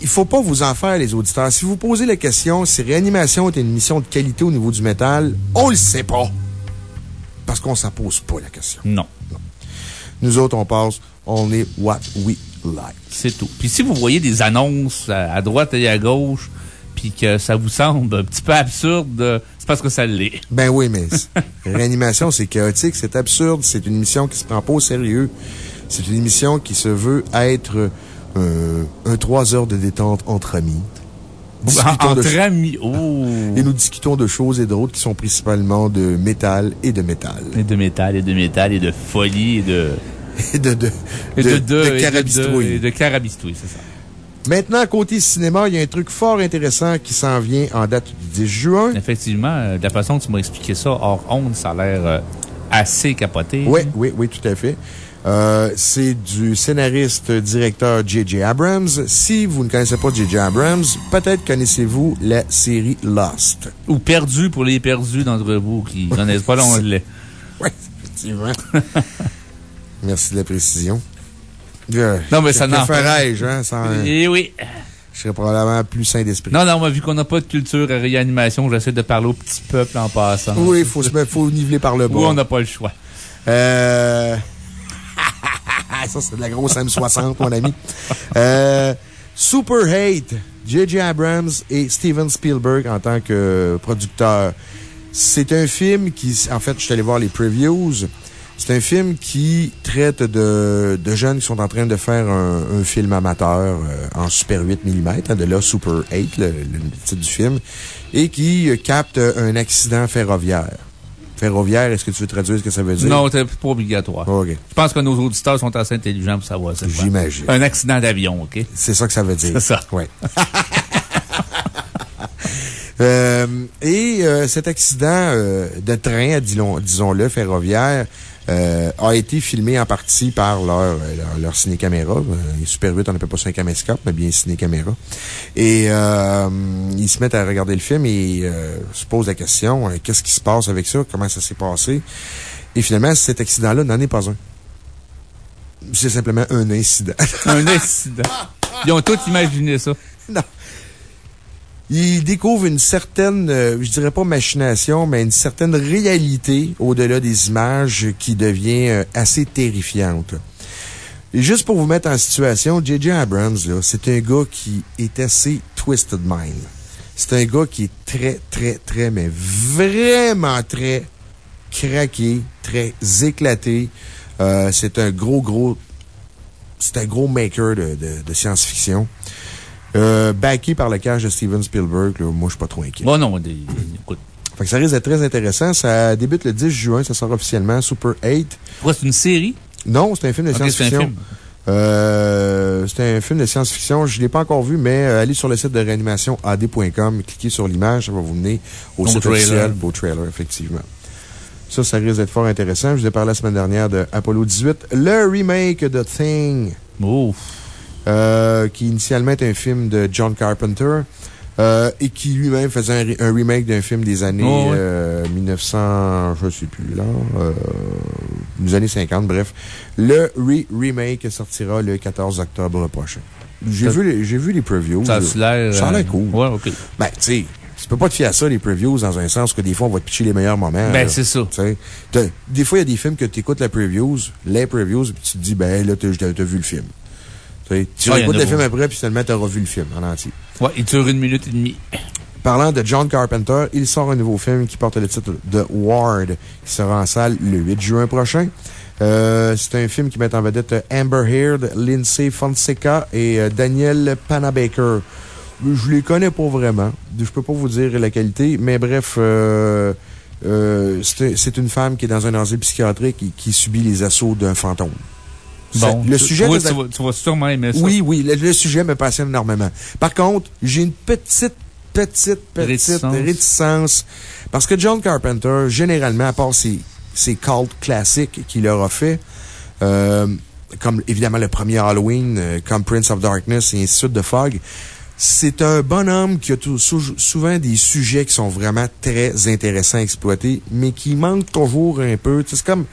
il faut pas vous en faire, les auditeurs. Si vous posez la question si Réanimation est une mission de qualité au niveau du métal, on le sait pas. Parce qu'on ne pose pas la question. Non. Nous autres, on passe Only What We Like. C'est tout. Puis si vous voyez des annonces à droite et à gauche, puis que ça vous semble un petit peu absurde, c'est parce que ça l'est. Ben oui, mais Réanimation, c'est chaotique, c'est absurde, c'est une mission qui se prend pas au sérieux. C'est une émission qui se veut être euh, un trois heures de détente entre amis. entre amis, oh! Et nous discutons de choses et d'autres qui sont principalement de métal et de métal. Et de métal et de métal et de folie et de. et de. de. et de. de, carabistouille. Et de carabistouille, c'est ça. Maintenant, côté cinéma, il y a un truc fort intéressant qui s'en vient en date du 10 juin. Effectivement, euh, de la façon dont tu m'as expliqué ça hors onde, ça a l'air euh, assez capoté. Oui, oui, oui, tout à fait. Euh, c'est du scénariste-directeur J.J. Abrams. Si vous ne connaissez pas J.J. Abrams, peut-être connaissez-vous la série Lost. Ou Perdu pour les perdus d'entre vous qui ne connaissent pas l'anglais. oui, effectivement. Merci de la précision. non, mais ça n'en ferais-je, hein? Eh oui. Je serais probablement plus sain d'esprit. Non, non, vu qu'on n'a pas de culture à réanimation, j'essaie de parler au petit peuple en passant. Oui, il faut, faut niveler par le bas. Oui, on n'a pas le choix. Euh. ça, c'est de la grosse M60, mon ami. Euh, Super Hate, J.J. Abrams et Steven Spielberg en tant que producteur. C'est un film qui, en fait, je suis allé voir les previews. C'est un film qui traite de, de, jeunes qui sont en train de faire un, film amateur euh, en Super 8 mm, hein, de là Super 8, le, le, titre du film, et qui capte un accident ferroviaire ferroviaire, est-ce que tu veux traduire ce que ça veut dire? Non, c'est pas obligatoire. Je pense que nos auditeurs sont assez intelligents pour savoir ça. J'imagine. Un accident d'avion, OK? C'est ça que ça veut dire. C'est ça. Oui. Euh, et euh, cet accident euh, de train, disons-le, ferroviaire, euh, a été filmé en partie par leur, euh, leur, leur ciné-caméra. Euh, Super 8, on n'appelle pas ça un caméscope, mais bien ciné-caméra. Et euh, ils se mettent à regarder le film et se posent la question, qu'est-ce qui se passe avec ça? Comment ça s'est passé? Et finalement, cet accident-là n'en est pas un. C'est simplement un incident. un incident. Ils ont tous imaginé ça. Non il découvre une certaine, euh, je dirais pas machination, mais une certaine réalité au-delà des images qui devient euh, assez terrifiante. Et juste pour vous mettre en situation, J.J. Abrams, c'est un gars qui est assez twisted mind. C'est un gars qui est très, très, très, mais vraiment très craqué, très éclaté. Euh, c'est un gros, gros, c'est un gros maker de, de science-fiction. Euh, backé par le cash de Steven Spielberg, moi, je suis pas trop inquiet. Bon, non, écoute. Fait que ça risque d'être très intéressant. Ça débute le 10 juin, ça sort officiellement, Super 8. Pourquoi c'est une série? Non, c'est un film de science-fiction. Euh, c'est un film de science-fiction. Je ne l'ai pas encore vu, mais euh, allez sur le site de réanimationad.com, cliquez sur l'image, ça va vous mener au site officiel. Beau trailer, effectivement. Ça, ça risque d'être fort intéressant. Je vous ai parlé la semaine dernière de Apollo 18, le remake de Thing. Ouf. Euh, qui initialement est un film de John Carpenter. Euh, et qui lui-même faisait un, remake d'un film des années 1900, je sais plus, là, des années 50, bref. Le remake sortira le 14 octobre prochain. J'ai vu, les, vu les previews. Ça a l'air. Ça a l'air cool. Ouais, OK. Ben, tu sais. Tu peux pas te fier à ça, les previews, dans un sens que des fois, on va te pitcher les meilleurs moments. Ben, c'est ça. Des fois, il y a des films que tu écoutes la previews, les previews, puis tu te dis, ben là, tu as vu le film. Tu ah, écoutes le film après, puis seulement tu auras vu le film en entier. Ouais, il dure une minute et demie. Parlant de John Carpenter, il sort un nouveau film qui porte le titre de Ward, qui sera en salle le 8 juin prochain. Euh, c'est un film qui met en vedette Amber Heard, Lindsay Fonseca et euh, Daniel Panabaker. Je les connais pas vraiment. Je peux pas vous dire la qualité, mais bref, euh, c'est une femme qui est dans un asile psychiatrique et qui subit les assauts d'un fantôme. Bon, le sujet tu, vas, sûrement aimer ça. Oui, oui, le, sujet me passionne énormément. Par contre, j'ai une petite, petite, petite réticence. Parce que John Carpenter, généralement, à part ses, ses cultes classiques qu'il aura fait, euh, comme évidemment le premier Halloween, euh, comme Prince of Darkness et ainsi de suite de Fog, c'est un bonhomme qui a souvent des sujets qui sont vraiment très intéressants à exploiter, mais qui manquent toujours un peu. C'est comme,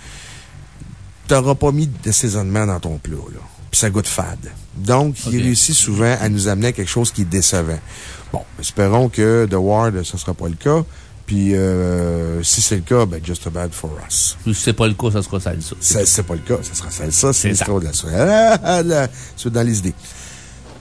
t'auras pas mis d'assaisonnement dans ton plat, là. Puis ça goûte fade. Donc, il réussit souvent à nous amener à quelque chose qui est décevant. Bon, espérons que The Ward, ce sera pas le cas. Puis, euh, si c'est le cas, ben, Just a Bad for Us. Si c'est pas le cas, ça sera salsa. Si c'est pas le cas, ça sera salsa. C'est l'histoire de la ah, C'est dans les idées.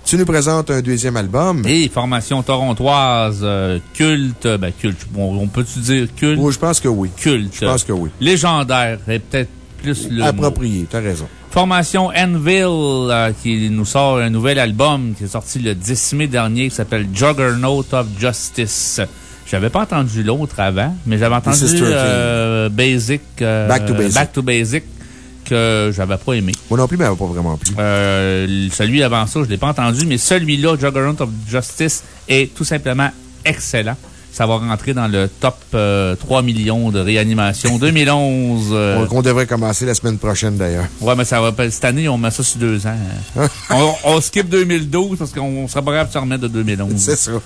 Tu nous présentes un deuxième album. Et formation torontoise, euh, culte, ben, culte. on peut-tu dire culte? Oui, je pense que oui. Culte. Je pense que oui. Légendaire, et peut-être plus le. Approprié, t'as raison. Formation Enville, euh, qui nous sort un nouvel album qui est sorti le 10 mai dernier, qui s'appelle Juggernaut of Justice. J'avais pas entendu l'autre avant, mais j'avais entendu euh, Basic, euh, Back to Basic. Back to Basic que j'avais pas aimé. Moi non plus, mais pas vraiment plu. Euh, celui avant ça, je l'ai pas entendu, mais celui-là, Juggernaut of Justice, est tout simplement excellent. Ça va rentrer dans le top 3 millions de réanimation 2011. On devrait commencer la semaine prochaine, d'ailleurs. Ouais, mais ça va, cette année, on met ça sur deux ans. on, on, skip 2012 parce qu'on sera pas capable de se remettre de 2011. C'est ça.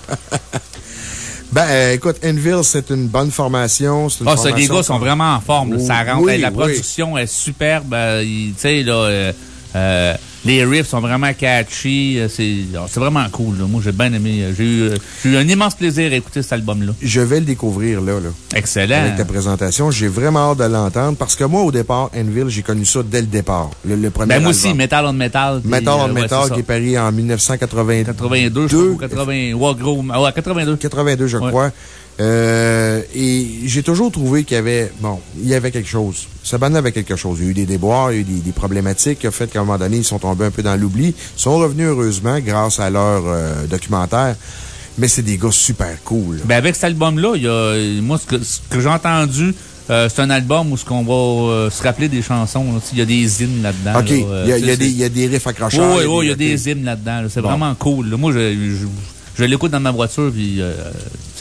Ben, euh, écoute, Enville, c'est une bonne formation. Une ah, les gars sont vraiment en forme. ça rentre, la production est superbe. Euh, tu sais, là, euh, les riffs sont vraiment catchy. Euh, c'est vraiment cool. Moi, j'ai bien aimé. Euh, euh, j'ai eu, un immense plaisir à écouter cet album-là. Je vais le découvrir là. là Excellent. Avec ta présentation. J'ai vraiment hâte de l'entendre parce que moi, au départ, Enville, j'ai connu ça dès le départ. Le, premier ben, moi aussi, Metal on Metal. Metal on Metal, qui est paru en 1982. 82, je crois. 80, ouais, gros, ouais, 82. 82, je crois. Euh, et j'ai toujours trouvé qu'il y avait, bon, il y avait quelque chose. Ça bande avait quelque chose. Il y a eu des déboires, il y a eu des, problématiques qui ont fait qu'à un moment donné, ils sont tombés un peu dans l'oubli. Ils sont revenus heureusement grâce à leur euh, documentaire. Mais c'est des gars super cool. Ben, avec cet album-là, il y a, moi, ce que, j'ai entendu, euh, c'est un album où ce qu'on va se rappeler des chansons. Il y a des hymnes là-dedans. OK. il, y a, il, y a des, riffs accrocheurs. Oui, oui, il y a des hymnes là-dedans. C'est vraiment cool. Moi, je, je l'écoute dans ma voiture, puis euh,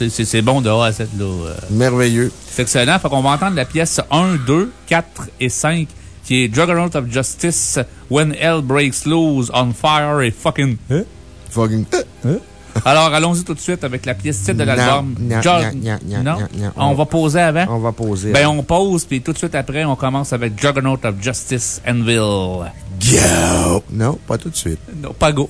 c'est bon de A à 7. Là, euh. Merveilleux. C'est excellent. Fait qu'on va entendre la pièce 1, 2, 4 et 5, qui est Juggernaut of Justice, When Hell Breaks Loose, On Fire et Fucking. Hein? Fucking. Hein? Alors, allons-y tout de suite avec la pièce titre de l'album. Non, On va poser avant? On va poser. Ben, on pose, puis tout de suite après, on commence avec Juggernaut of Justice, Anvil. Go! Non, pas tout de suite. Non, pas go.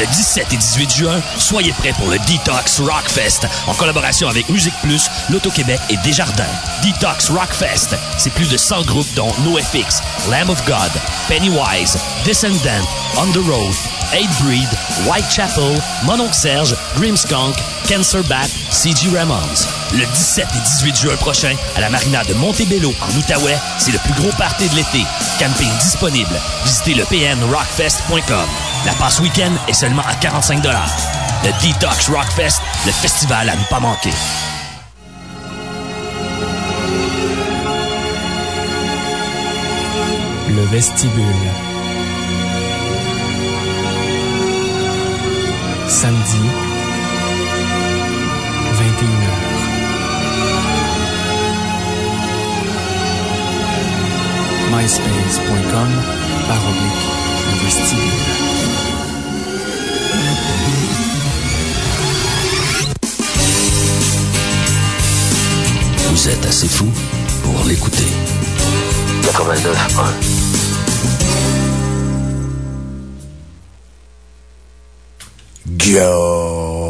Le 17 et 18 juin, soyez prêts pour le Detox Rockfest en collaboration avec Musique Plus, L'Auto-Québec et Desjardins. Detox Rockfest, c'est plus de 100 groupes dont NoFX, Lamb of God, Pennywise, Descendant, On the Road, Eight Breed, Whitechapel, Mononc Serge, Grimskunk, Cancer Bat, C.G. Ramones. Le 17 et 18 juin prochain, à la marina de Montebello, en Outaouais, c'est le plus gros party de l'été. Camping disponible. Visitez le pnrockfest.com. La passe week-end est seulement à 45 Le Detox Rockfest, le festival à ne pas manquer. Le vestibule. Samedi, 21h. myspace.com par le vestibule. Vous êtes assez fou pour l'écouter. 89.1 Go!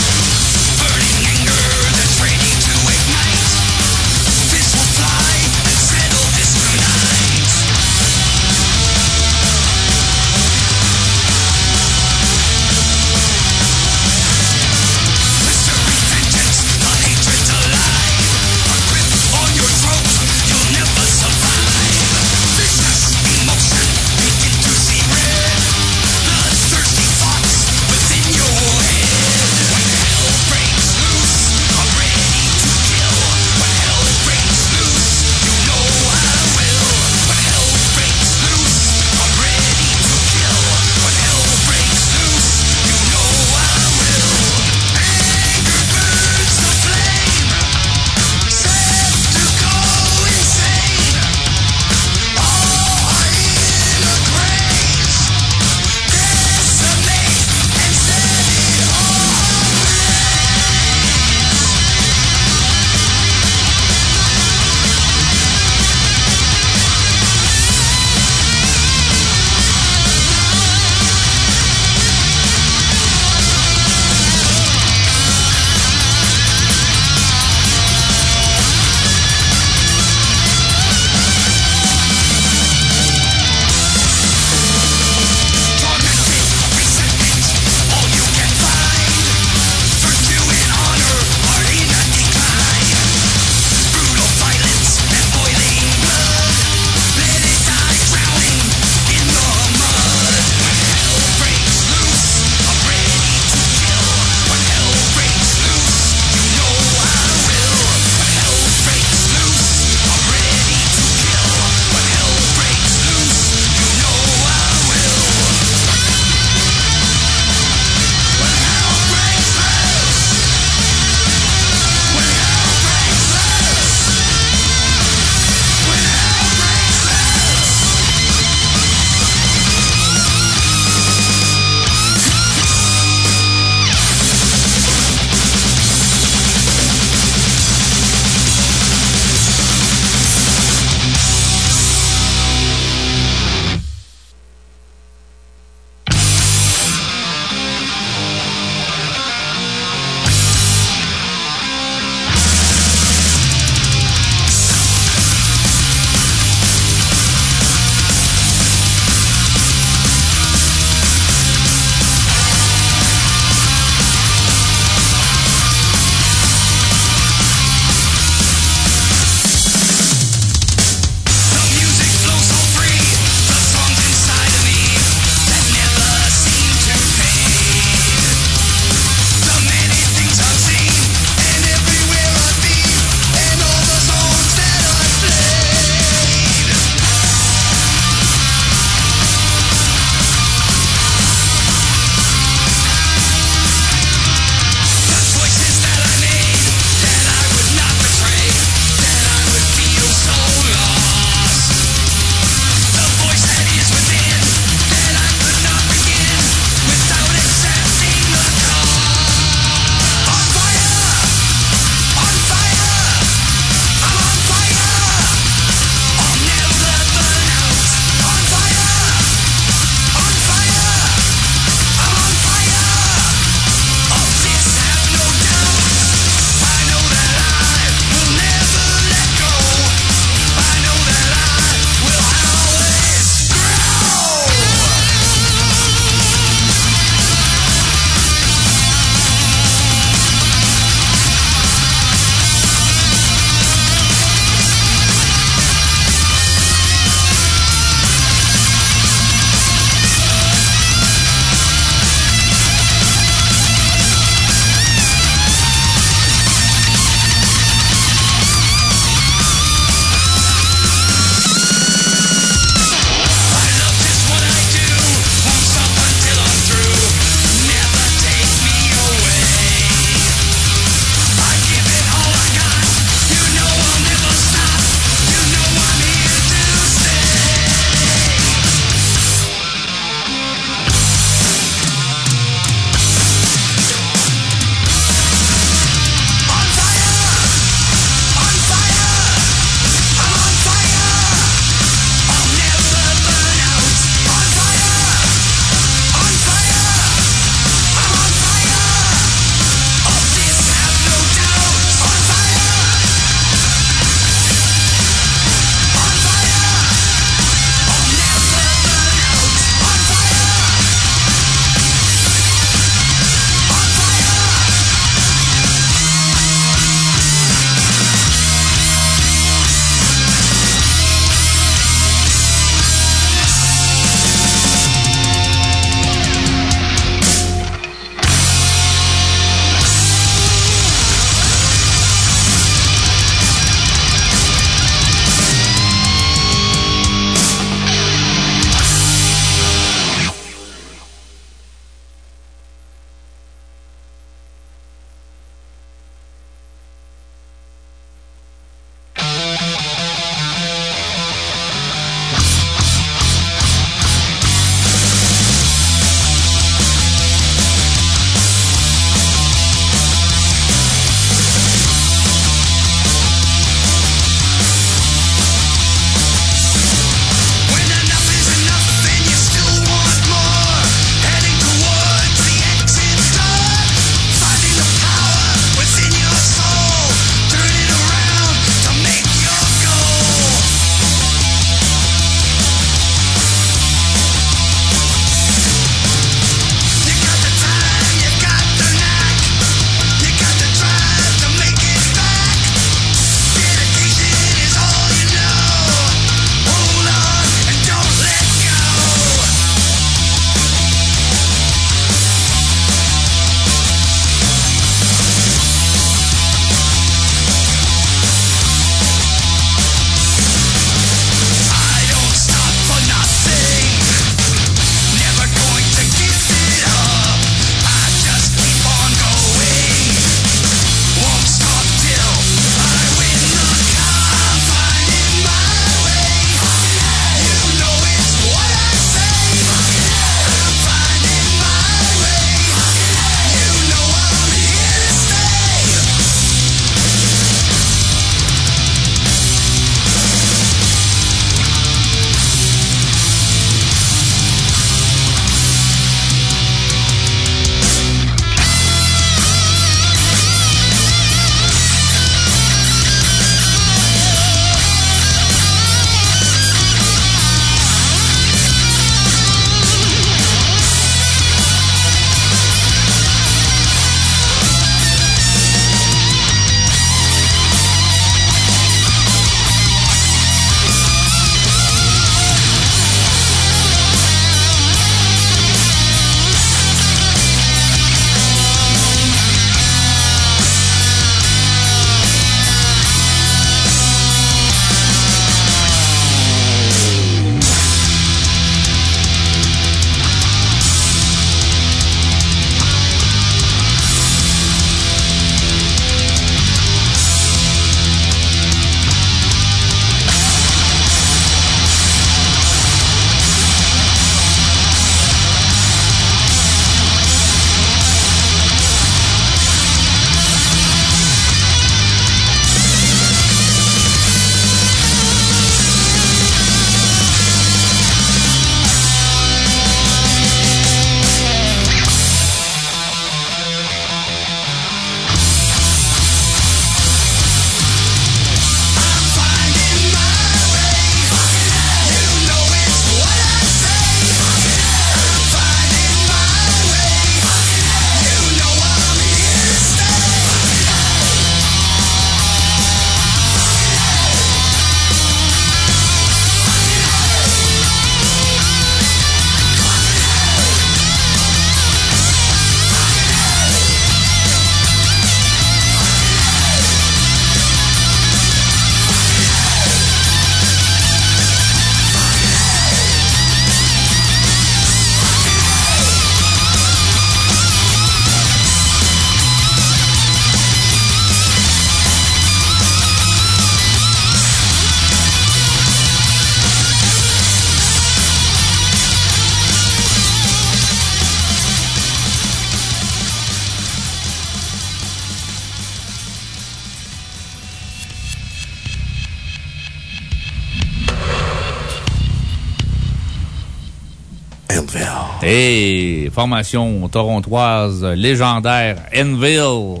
Et formation torontoise légendaire, Enville.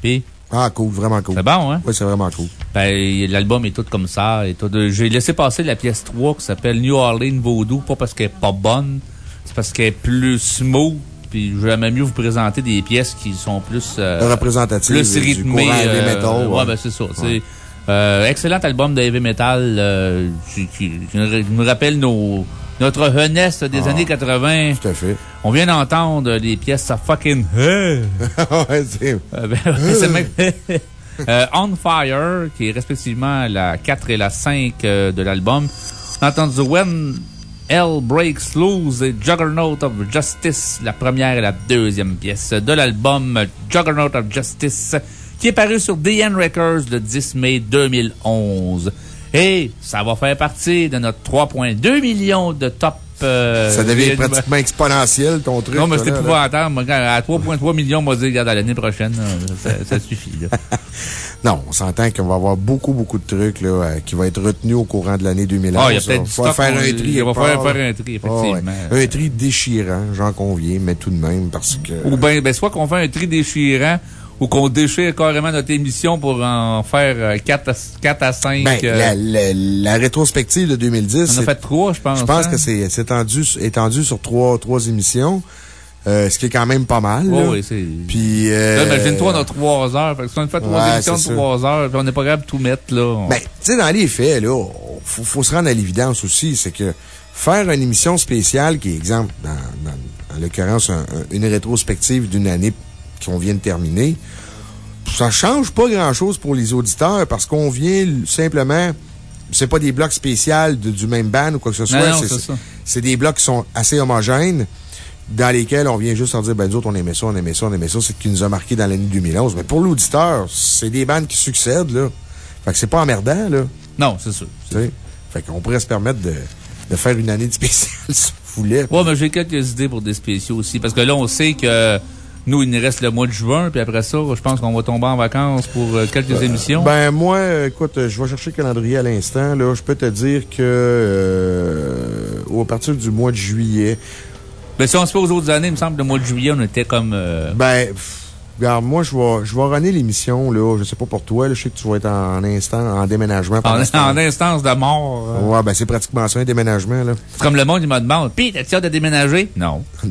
Puis, Ah, cool, vraiment cool. c'est bon, hein? Oui, c'est vraiment cool. Ben, l'album est tout comme ça. et tout de- J'ai laissé passer la pièce 3 qui s'appelle New Orleans Voodoo, pas parce qu'elle est pas bonne, c'est parce qu'elle est plus smooth. Puis j'aimerais mieux vous présenter des pièces qui sont plus. euh, Représentative plus rythmées. euh, metal, ouais, ouais. ben c'est ça. c'est, euh, excellent album de heavy metal euh, qui, qui- qui nous rappelle nos, notre jeunesse des Ah. années 80. Tout à fait. On vient d'entendre les pièces à fucking Hey! ouais, c'est. Euh, ben, Euh, On Fire, qui est respectivement la 4 et la 5 euh, de l'album. On a entendu When Hell Breaks Loose et Juggernaut of Justice, la première et la deuxième pièce de l'album Juggernaut of Justice, qui est paru sur DN Records le 10 mai 2011. Et ça va faire partie de notre 3,2 millions de top. euh, Ça devient pratiquement exponentiel, ton truc. non, mais c'était là. épouvantable. À 3,3 millions, on m'a dit, regarde, à l'année prochaine, ça, ça suffit. là. Non, on s'entend qu'on va avoir beaucoup, beaucoup de trucs là, euh, qui vont être retenus au courant de l'année 2011. Ah, il va stock, faire un tri. il va quelque falloir faire un tri, Ah, ouais. effectivement. Un tri déchirant, j'en conviens, mais tout de même, parce que. Ou bien, ben, soit qu'on fait un tri déchirant, ou qu'on déchire carrément notre émission pour en faire 4 à, 4 à 5. Ben, euh, la, la- la rétrospective de 2010. on a fait 3, je pense. Je pense hein? que c'est étendu, étendu sur trois, trois émissions, euh, ce qui est quand même pas mal. Oh, oui, c'est. Puis. euh, imagine-toi, on a 3 heures. Fait que si on fait 3 Ouais, émissions de. 3 heures, puis on n'est pas capable de tout mettre, là. on- Ben, tu sais, dans les faits, là, faut, faut se rendre à l'évidence aussi, c'est que faire une émission spéciale qui est, exemple, dans, dans- en l'occurrence, un- un- une rétrospective d'une année qu'on vient de terminer, ça change pas grand-chose pour les auditeurs parce qu'on vient simplement, c'est pas des blocs spéciaux de- du même band ou quoi que ce soit. C'est- c'est ça. c'est des blocs qui sont assez homogènes, dans lesquels on vient juste leur dire, ben, nous autres, on aimait ça, on aimait ça, on aimait ça, c'est ce qui nous a marqué dans l'année 2011. Mais pour l'auditeur, c'est des bandes qui succèdent, là. Fait que c'est pas emmerdant, là. Non, c'est sûr. Tu sais? Fait qu'on pourrait se permettre de, de faire une année de spécial si on voulait. Ouais, mais j'ai quelques idées pour des spéciaux aussi. Parce que là, on sait que nous, il nous reste le mois de juin, puis après ça, je pense qu'on va tomber en vacances pour euh, quelques émissions. Ben, moi, écoute, je vais chercher le calendrier à l'instant, là. Je peux te dire que, euh, au partir du mois de juillet, Ben, si on se fait aux autres années, il me semble que le mois de juillet, on était comme. euh, Ben, pff, regarde, moi, je vais, je vais runner l'émission, là. Je sais pas pour toi, là. Je sais que tu vas être en instant, en déménagement. en, instance de mort. euh. Ouais, ben, c'est pratiquement ça, un déménagement, là. Comme le monde, il me demande Pis, t'as-tu hâte de déménager? Non.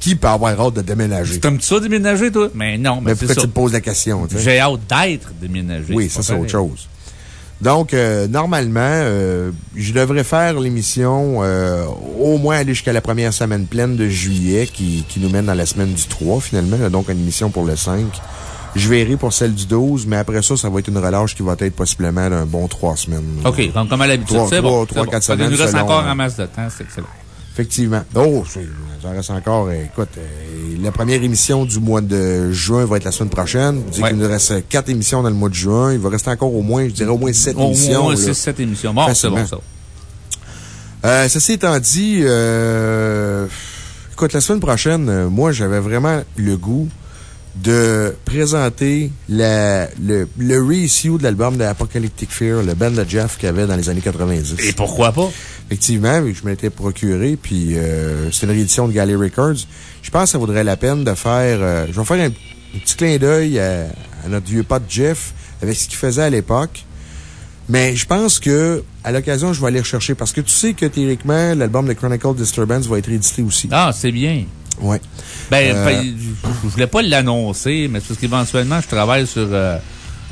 Qui peut avoir hâte de déménager? T'aimes-tu ça déménager, toi? Mais non, mais Mais pourquoi ça. tu te poses la question, tu sais? J'ai hâte d'être déménagé. Oui, ça, c'est autre chose. Donc, euh, normalement, euh, je devrais faire l'émission euh, au moins aller jusqu'à la première semaine pleine de juillet qui, qui nous mène dans la semaine du 3, finalement. là, donc, une émission pour le 5. Je verrai pour celle du 12, mais après ça, ça va être une relâche qui va être possiblement d'un bon trois semaines. OK, comme, comme à l'habitude. Trois- C'est bon. trois- quatre semaines nous reste selon, encore euh, en masse de temps. C'est excellent. Effectivement. Oh, ça reste encore. euh, écoute, euh, la première émission du mois de juin va être la semaine prochaine. Dis Ouais. qu'il nous reste quatre émissions dans le mois de juin. Il va rester encore au moins, je dirais au moins sept Au émissions. moins là. 6-7 émissions. Bon, c'est bon, ça. Euh, ceci étant dit, euh, écoute, la semaine prochaine, moi, j'avais vraiment le goût de présenter la, le, le reissue de l'album de Apocalyptic Fear, le band de Jeff qu'il y avait dans les années 90. Et pourquoi pas? Effectivement, je m'étais procuré, puis euh, c'est une réédition de Galley Records. Je pense que ça vaudrait la peine de faire... euh, je vais faire un, un petit clin d'œil à, à notre vieux pote Jeff avec ce qu'il faisait à l'époque. Mais je pense que, à l'occasion, je vais aller rechercher parce que tu sais que théoriquement, l'album de Chronicle Disturbance va être édité aussi. Ah, c'est bien. Ouais. Ben, Euh, ben, je voulais pas l'annoncer, mais c'est parce qu'éventuellement, je travaille sur euh,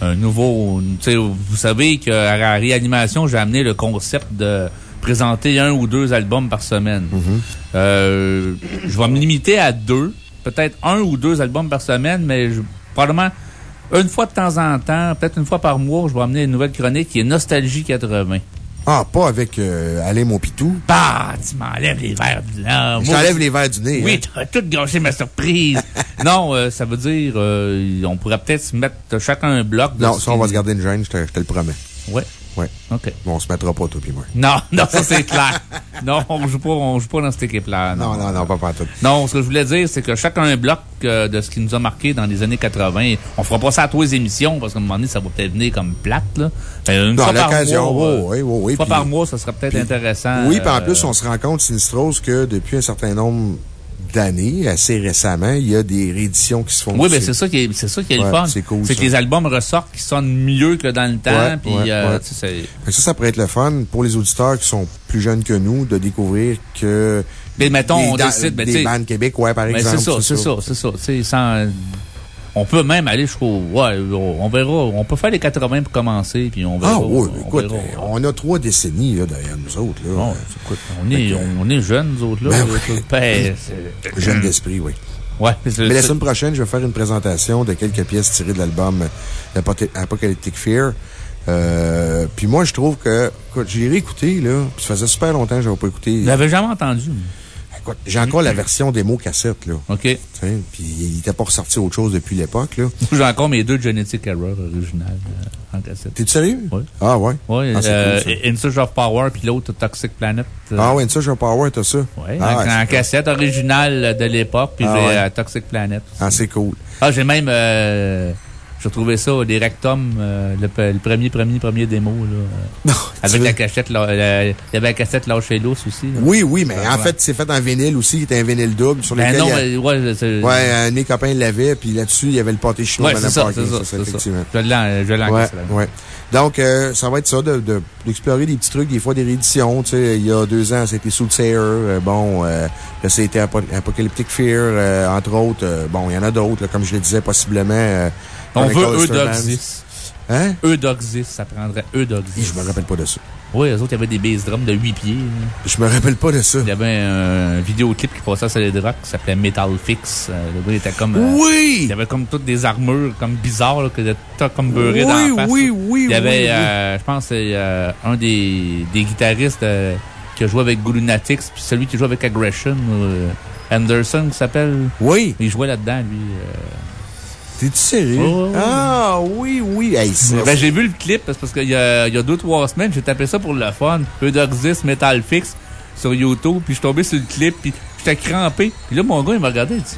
un nouveau. Vous savez qu'à la réanimation, j'ai amené le concept de présenter un ou deux albums par semaine. Euh, je vais me limiter à deux, peut-être un ou deux albums par semaine, mais je- probablement une fois de temps en temps, peut-être une fois par mois, je vais amener une nouvelle chronique qui est Nostalgie 80. Ah, pas avec euh, Alain Monpitou. Bah, tu m'enlèves les verres du là. Je t'enlève les verres du nez. Oui, hein. t'as tout gâché ma surprise. non, euh, ça veut dire, euh, on pourrait peut-être se mettre chacun un bloc. de Non, ça, on va se garder une gêne, je te, je te le promets. Ouais. Ouais. OK. Bon, on se mettra pas, toi puis moi. Non, non, ça c'est clair. Non, on joue pas, on joue pas dans cette équipe-là. Non, non, non, pas pas tout. Non, ce que je voulais dire, c'est que chacun un bloc euh, de ce qui nous a marqué dans les années 80. On fera pas ça à tous les émissions, parce qu'à un moment donné, ça va peut-être venir comme plate, là. Fait une Non, fois par mois, oui, euh, oui, oui, oui, Une fois par mois, ça serait peut-être intéressant. Oui, puis en euh, plus, on se rend compte, Sinistros, que depuis un certain nombre d'années, assez récemment, il y a des rééditions qui se font. Oui, aussi. c'est ça qui est, c'est ça qui est Ouais, le fun. c'est cool, ça. que les albums ressortent qui sonnent mieux que dans le temps, Ouais, puis ouais, euh, ouais. ça, ça pourrait être le fun pour les auditeurs qui sont plus jeunes que nous de découvrir que. Mais mettons, des on décide, ben, des bandes québécois, par Ben, exemple. c'est ça, c'est ça, c'est ça. Sans, on peut même aller jusqu'au, ouais, on verra. On peut faire les 80 pour commencer, puis on verra. Ah oui, on écoute, verra. on a trois décennies là, derrière nous autres. Là. Bon, écoute, on est, on, on est jeunes, nous autres, là. Ben ben, Jeunes d'esprit, oui. Ouais, mais la semaine prochaine, je vais faire une présentation de quelques pièces tirées de l'album Apoca- Apocalyptic Fear. Euh, puis moi, je trouve que, j'ai réécouté, là, puis ça faisait super longtemps que je n'avais pas écouté. Je l'avais jamais entendu. Écoute, j'ai encore la version démo cassette, là. OK. Puis il n'était pas ressorti autre chose depuis l'époque, là. J'ai encore mes deux Genetic Error originales euh, en cassette. T'es-tu sérieux? Oui. Ah, ouais. Oui, Ah, c'est euh, cool, ça. In Search of Power, puis l'autre Toxic Planet. euh, Ah, ouais, ça, j'ai Power, t'as ça? Ouais, ah, en, ouais, en cassette originale de l'époque, puis Ah, j'ai ouais. euh, Toxic Planet. Ah, c'est cool. Ah, j'ai même, j'ai trouvé ça au Rectum, euh, le, le premier, premier, premier démo, là. euh, avec veux- la cachette, il y avait la cassette lâchée lousse aussi. là. Oui, oui, mais en Ouais. fait, c'est fait en vinyle aussi, qui était un vinyle double sur Ben lequel non, a- mais, ouais, c'est, Ouais, un de mes copains l'avait, puis là-dessus, il y avait le pâté chinois ouais, Madame ça, Parkin, c'est ça, ça, effectivement. Je l'ai, Ouais, ouais. Donc, euh, ça va être ça, de, de- d'explorer des petits trucs, des fois des rééditions. Tu sais, il y a deux ans, c'était Soothsayer. euh, bon, euh, là, c'était Apo- Apocalyptic Fear, euh, entre autres. bon, il y en a d'autres, comme je le disais, possiblement. On veut Eudoxis. Hein? Eudoxis, ça prendrait Eudoxis. Je me rappelle pas de ça. Oui, eux autres, il y avait des bass drums de 8 pieds. Je me rappelle pas de ça. Il y avait un, vidéoclip qui passait sur les Rock qui s'appelait Metal Fix. Euh, le gars était comme. euh, Oui! Il y avait comme toutes des armures comme bizarres, là, que t'as comme beurré Oui, dans la face. oui, là. oui, Il y avait, oui, oui. euh, je pense, c'est euh, un des, des guitaristes qui a joué avec Lunatics, puis celui qui joue avec Aggression, euh, Anderson, qui s'appelle. Oui! Il jouait là-dedans, lui. T'es-tu sérieux? Ouais. Ah, oui, oui. Hey, Ben, j'ai vu le clip parce, parce qu'il y a, il y a deux, trois semaines, j'ai tapé ça pour le fun. Eudoxis Metal Fix sur YouTube, puis je suis tombé sur le clip, puis j'étais crampé. Puis là, mon gars, il m'a regardé, il dit.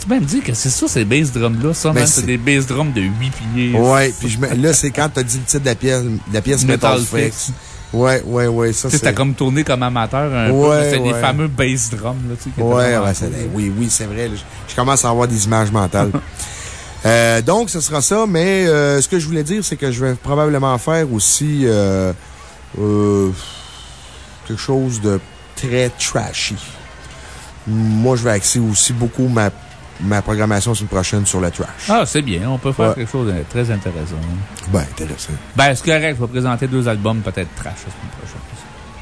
Tu même dit que c'est ça, ces bass drums-là? Ça, Ben, c'est- des bass drums de 8 pieds. Ouais, puis je me- là, c'est quand t'as dit le titre de la pièce, de la pièce Metal Metal Fix. Fix. Ouais, ouais, ouais, ça, Tu sais, c'est. t'as comme tourné comme amateur un Ouais, peu. C'est les ouais. fameux bass drums, là, tu sais. Ouais, ouais, c'est- oui, oui, c'est vrai. là, je, je commence à avoir des images mentales. Euh, donc, ce sera ça, mais euh, ce que je voulais dire, c'est que je vais probablement faire aussi euh, euh, quelque chose de très trashy. Moi, je vais axer aussi beaucoup ma, ma programmation sur une prochaine sur le trash. Ah, c'est bien. On peut faire Ouais. quelque chose de très intéressant. Ben, intéressant. Ben, c'est correct. Je vais présenter deux albums peut-être trash la semaine prochaine.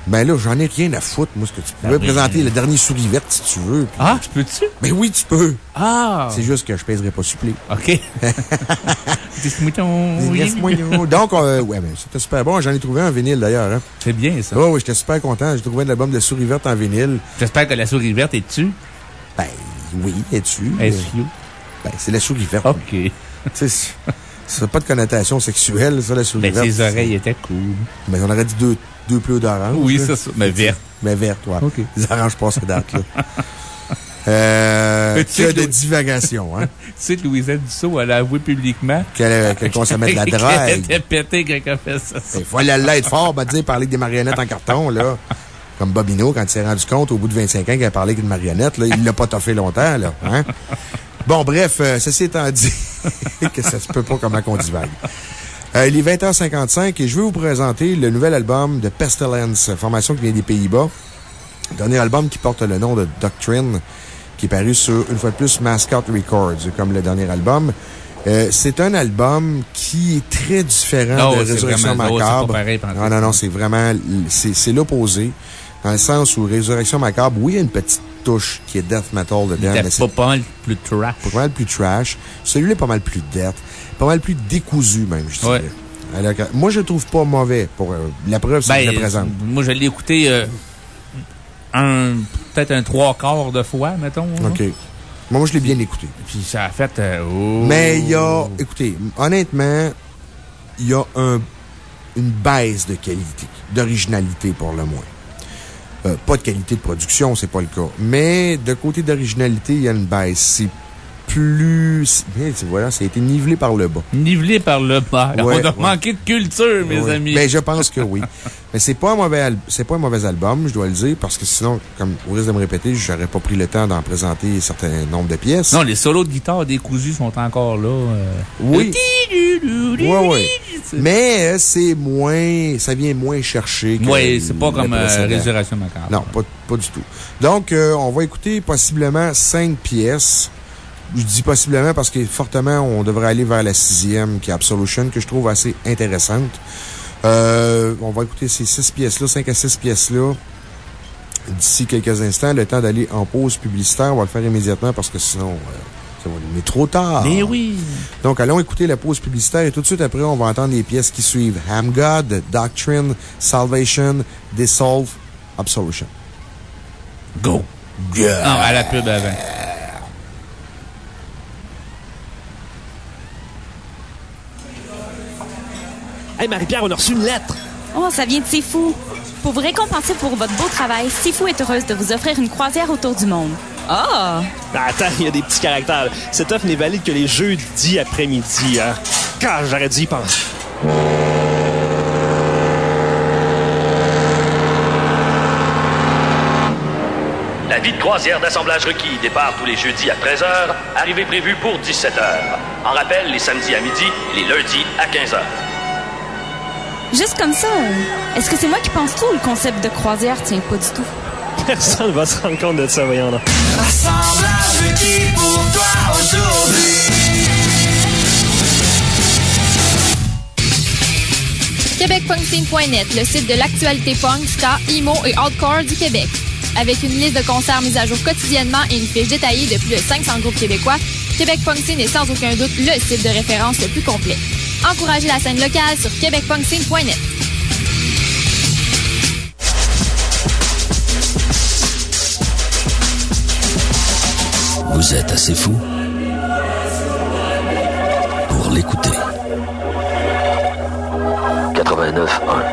Ben là, j'en ai rien à foutre, moi, ce que tu pouvais Ah, oui. présenter le dernier souris verte si tu veux. Ah, tu peux-tu? Ben oui, tu peux. Ah! C'est juste que je pèserai pas supplé. OK. Des. Donc, euh, ouais, ben, c'était super bon. J'en ai trouvé un vinyle d'ailleurs. Hein. C'est bien, ça. Oh, oui, j'étais super content. J'ai trouvé un album de Souris Verte en vinyle. J'espère que la souris verte est dessus. Ben, oui, es-tu? SU. Ben, c'est la souris verte. OK. Tu sais, c'est- ça n'a pas de connotation sexuelle, ça, la souris Ben, verte. ses oreilles étaient cool. Mais on aurait dit deux, deux pleurs d'orange. Oui, c'est ça. Mais verte. Mais verte, ouais. OK. Les oranges passent à date, là. Euh, Mais tu que de divagation, hein? Tu sais que Louisette Dussault, elle a avoué publiquement. Qu'elle qu'elle consommait de la drogue. était pétée quand elle fait ça. Il fallait l'être fort, ben, dire, parler des marionnettes en carton, là. Comme Bobino, quand il s'est rendu compte, au bout de 25 ans, qu'il a parlé qu'une marionnette, là, il l'a pas toffé longtemps, là. Hein? Bon, bref, euh, ceci étant dit, que ça se peut pas comment qu'on divague. Euh, il est 20h55 et je vais vous présenter le nouvel album de Pestilence, formation qui vient des Pays-Bas. Dernier album qui porte le nom de Doctrine, qui est paru sur, une fois de plus, Mascot Records, comme le dernier album. Euh, c'est un album qui est très différent Non, de Résurrection vraiment- oh, pas Macabre. non, tout. non, non, c'est vraiment, c'est c'est l'opposé. Dans le sens où Résurrection Macabre, oui, il y a une petite touche qui est death metal dedans, c'est pas pas mal plus trash. pas mal plus trash. Celui-là est pas mal plus death. Pas mal plus décousu, même, je dirais. Ouais. Alors que- moi, je le trouve pas mauvais. Pour, euh, la preuve, c'est que je le présente. Ben, moi, je l'ai écouté euh, un, peut-être un trois quarts de fois, mettons. hein. OK. Moi, moi, je l'ai bien écouté. Puis ça a fait. euh, oh. Mais il y a, écoutez, honnêtement, il y a un une baisse de qualité, d'originalité pour le moins. Euh, pas de qualité de production, c'est pas le cas. Mais de côté d'originalité, il y a une baisse. C'est plus. Mais voilà, ça a été nivelé par le bas. Nivelé par le bas. Ouais, On a ouais. manqué de culture, mes Oui. amis. Mais je pense que oui. Mais c'est pas un mauvais, c'est pas un mauvais album, je dois le dire, parce que sinon, comme au risque de me répéter, j'aurais pas pris le temps d'en présenter un certain nombre de pièces. Non, les solos de guitare décousus sont encore là. euh. Oui. Le Ouais, ouais. Mais euh, c'est moins, ça vient moins chercher que Oui, c'est pas comme euh. Résurrection Macabre. Non, pas, pas du tout. Donc, euh, on va écouter possiblement cinq pièces. Je dis possiblement parce que fortement, on devrait aller vers la sixième, qui est Absolution, que je trouve assez intéressante. Euh, on va écouter ces six pièces-là, cinq à six pièces-là, d'ici quelques instants. Le temps d'aller en pause publicitaire, on va le faire immédiatement parce que sinon, euh, ça va nous mettre trop tard. Mais oui. Donc, allons écouter la pause publicitaire et tout de suite après, on va entendre les pièces qui suivent Ham God, Doctrine, Salvation, Dissolve, Absolution. Go. Non, à la pub avant. Hey, Marie-Pierre, on a reçu une lettre. Oh, ça vient de Sifu. Pour vous récompenser pour votre beau travail, Sifu est heureuse de vous offrir une croisière autour du monde. Ah! Ah, Attends, il y a des petits caractères. Cette offre n'est valide que les jeudis après-midi, hein. Car j'aurais dû y penser. La vie de croisière d'assemblage requis départ tous les jeudis à 13h, arrivée prévue pour 17h. En rappel, les samedis à midi et les lundis à 15h. Juste comme ça, est-ce que c'est moi qui pense tout ou le concept de croisière? Tient pas du tout? Personne va se rendre compte de ça, voyons là. Assemblage qui pour toi aujourd'hui. QuébecPunkScene.net, le site de l'actualité punk, ska, emo et hardcore du Québec. Avec une liste de concerts mise à jour quotidiennement et une fiche détaillée de plus de 500 groupes québécois, Québec Punk Scene est sans aucun doute le site de référence le plus complet. Encouragez la scène locale sur québecpunkscene.net. Vous êtes assez fou pour l'écouter. 89.1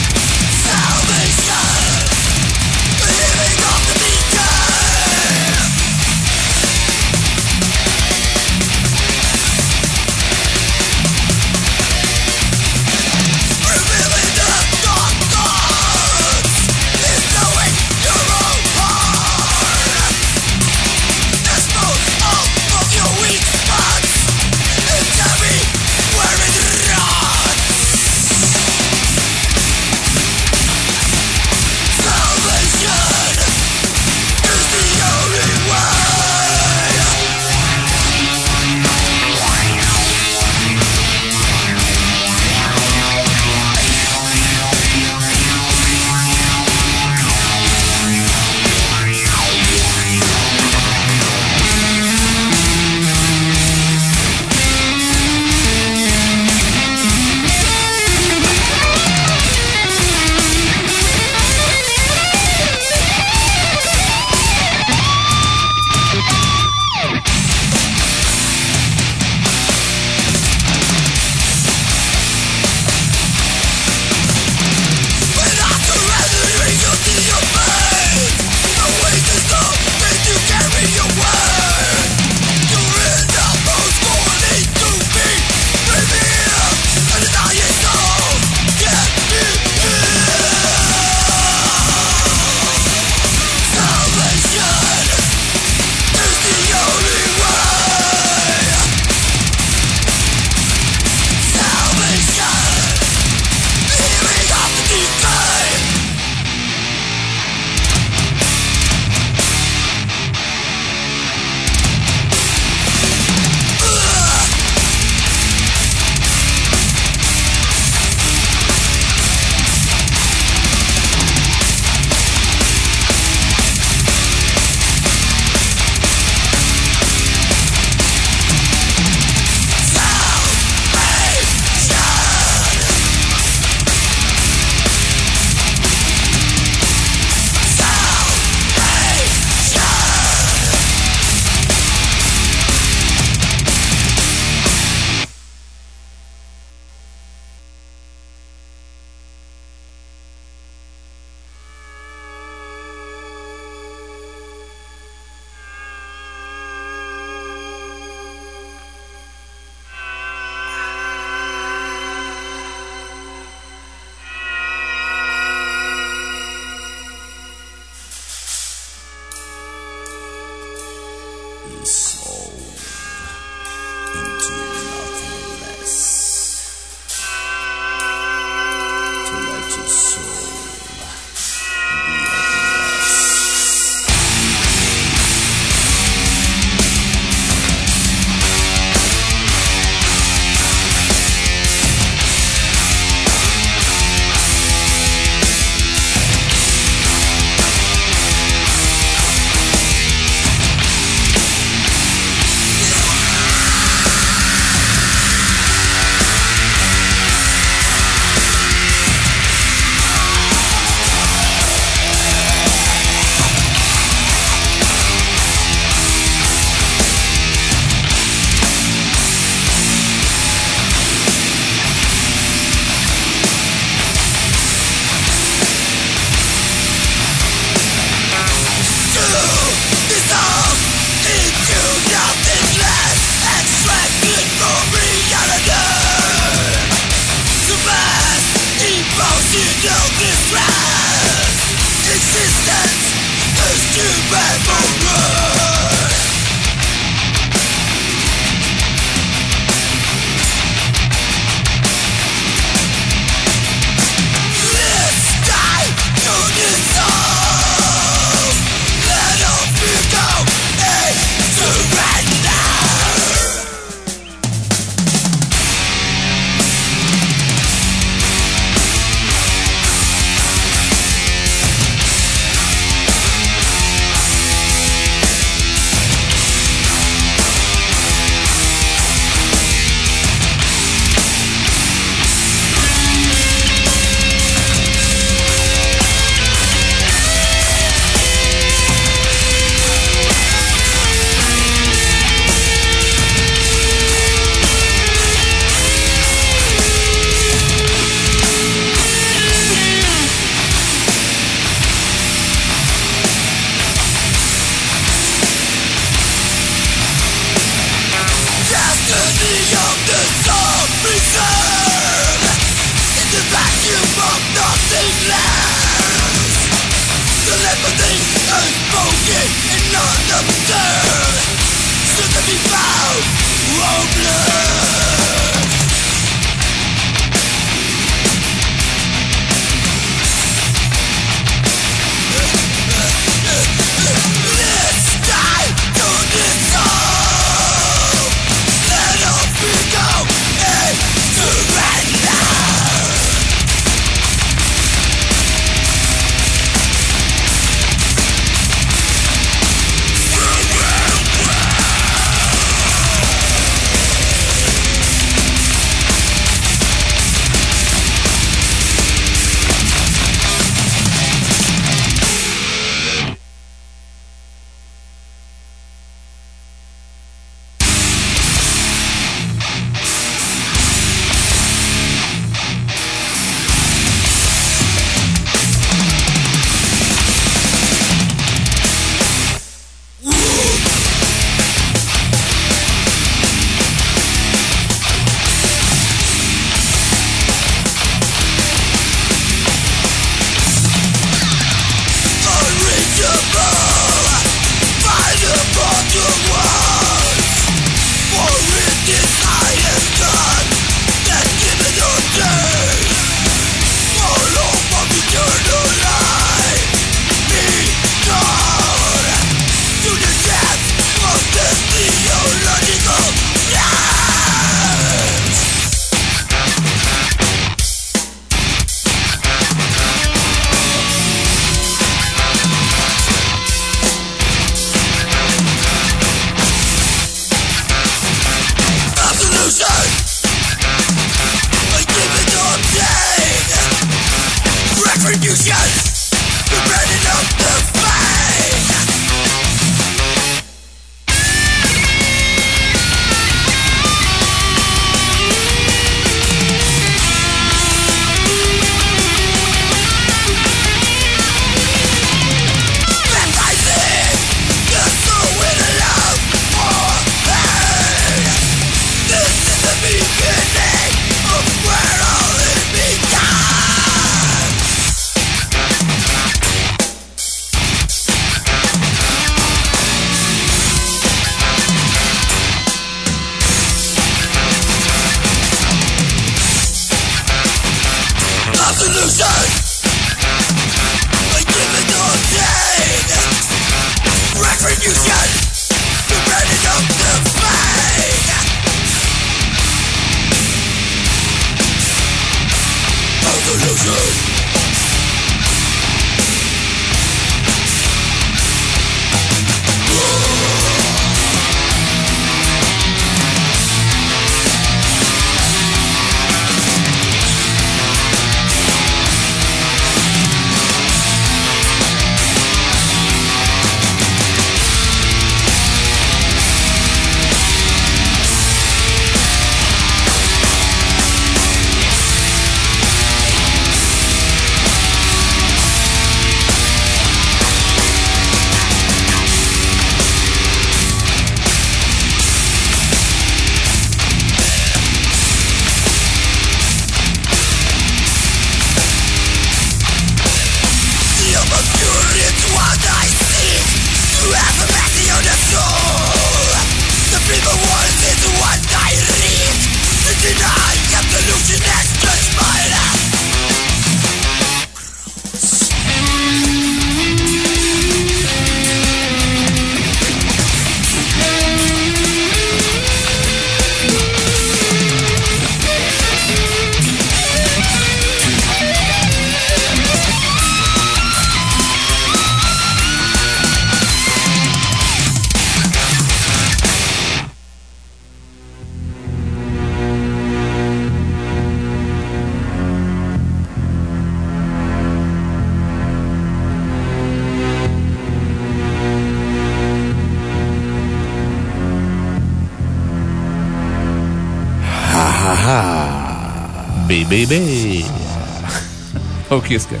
C'est que.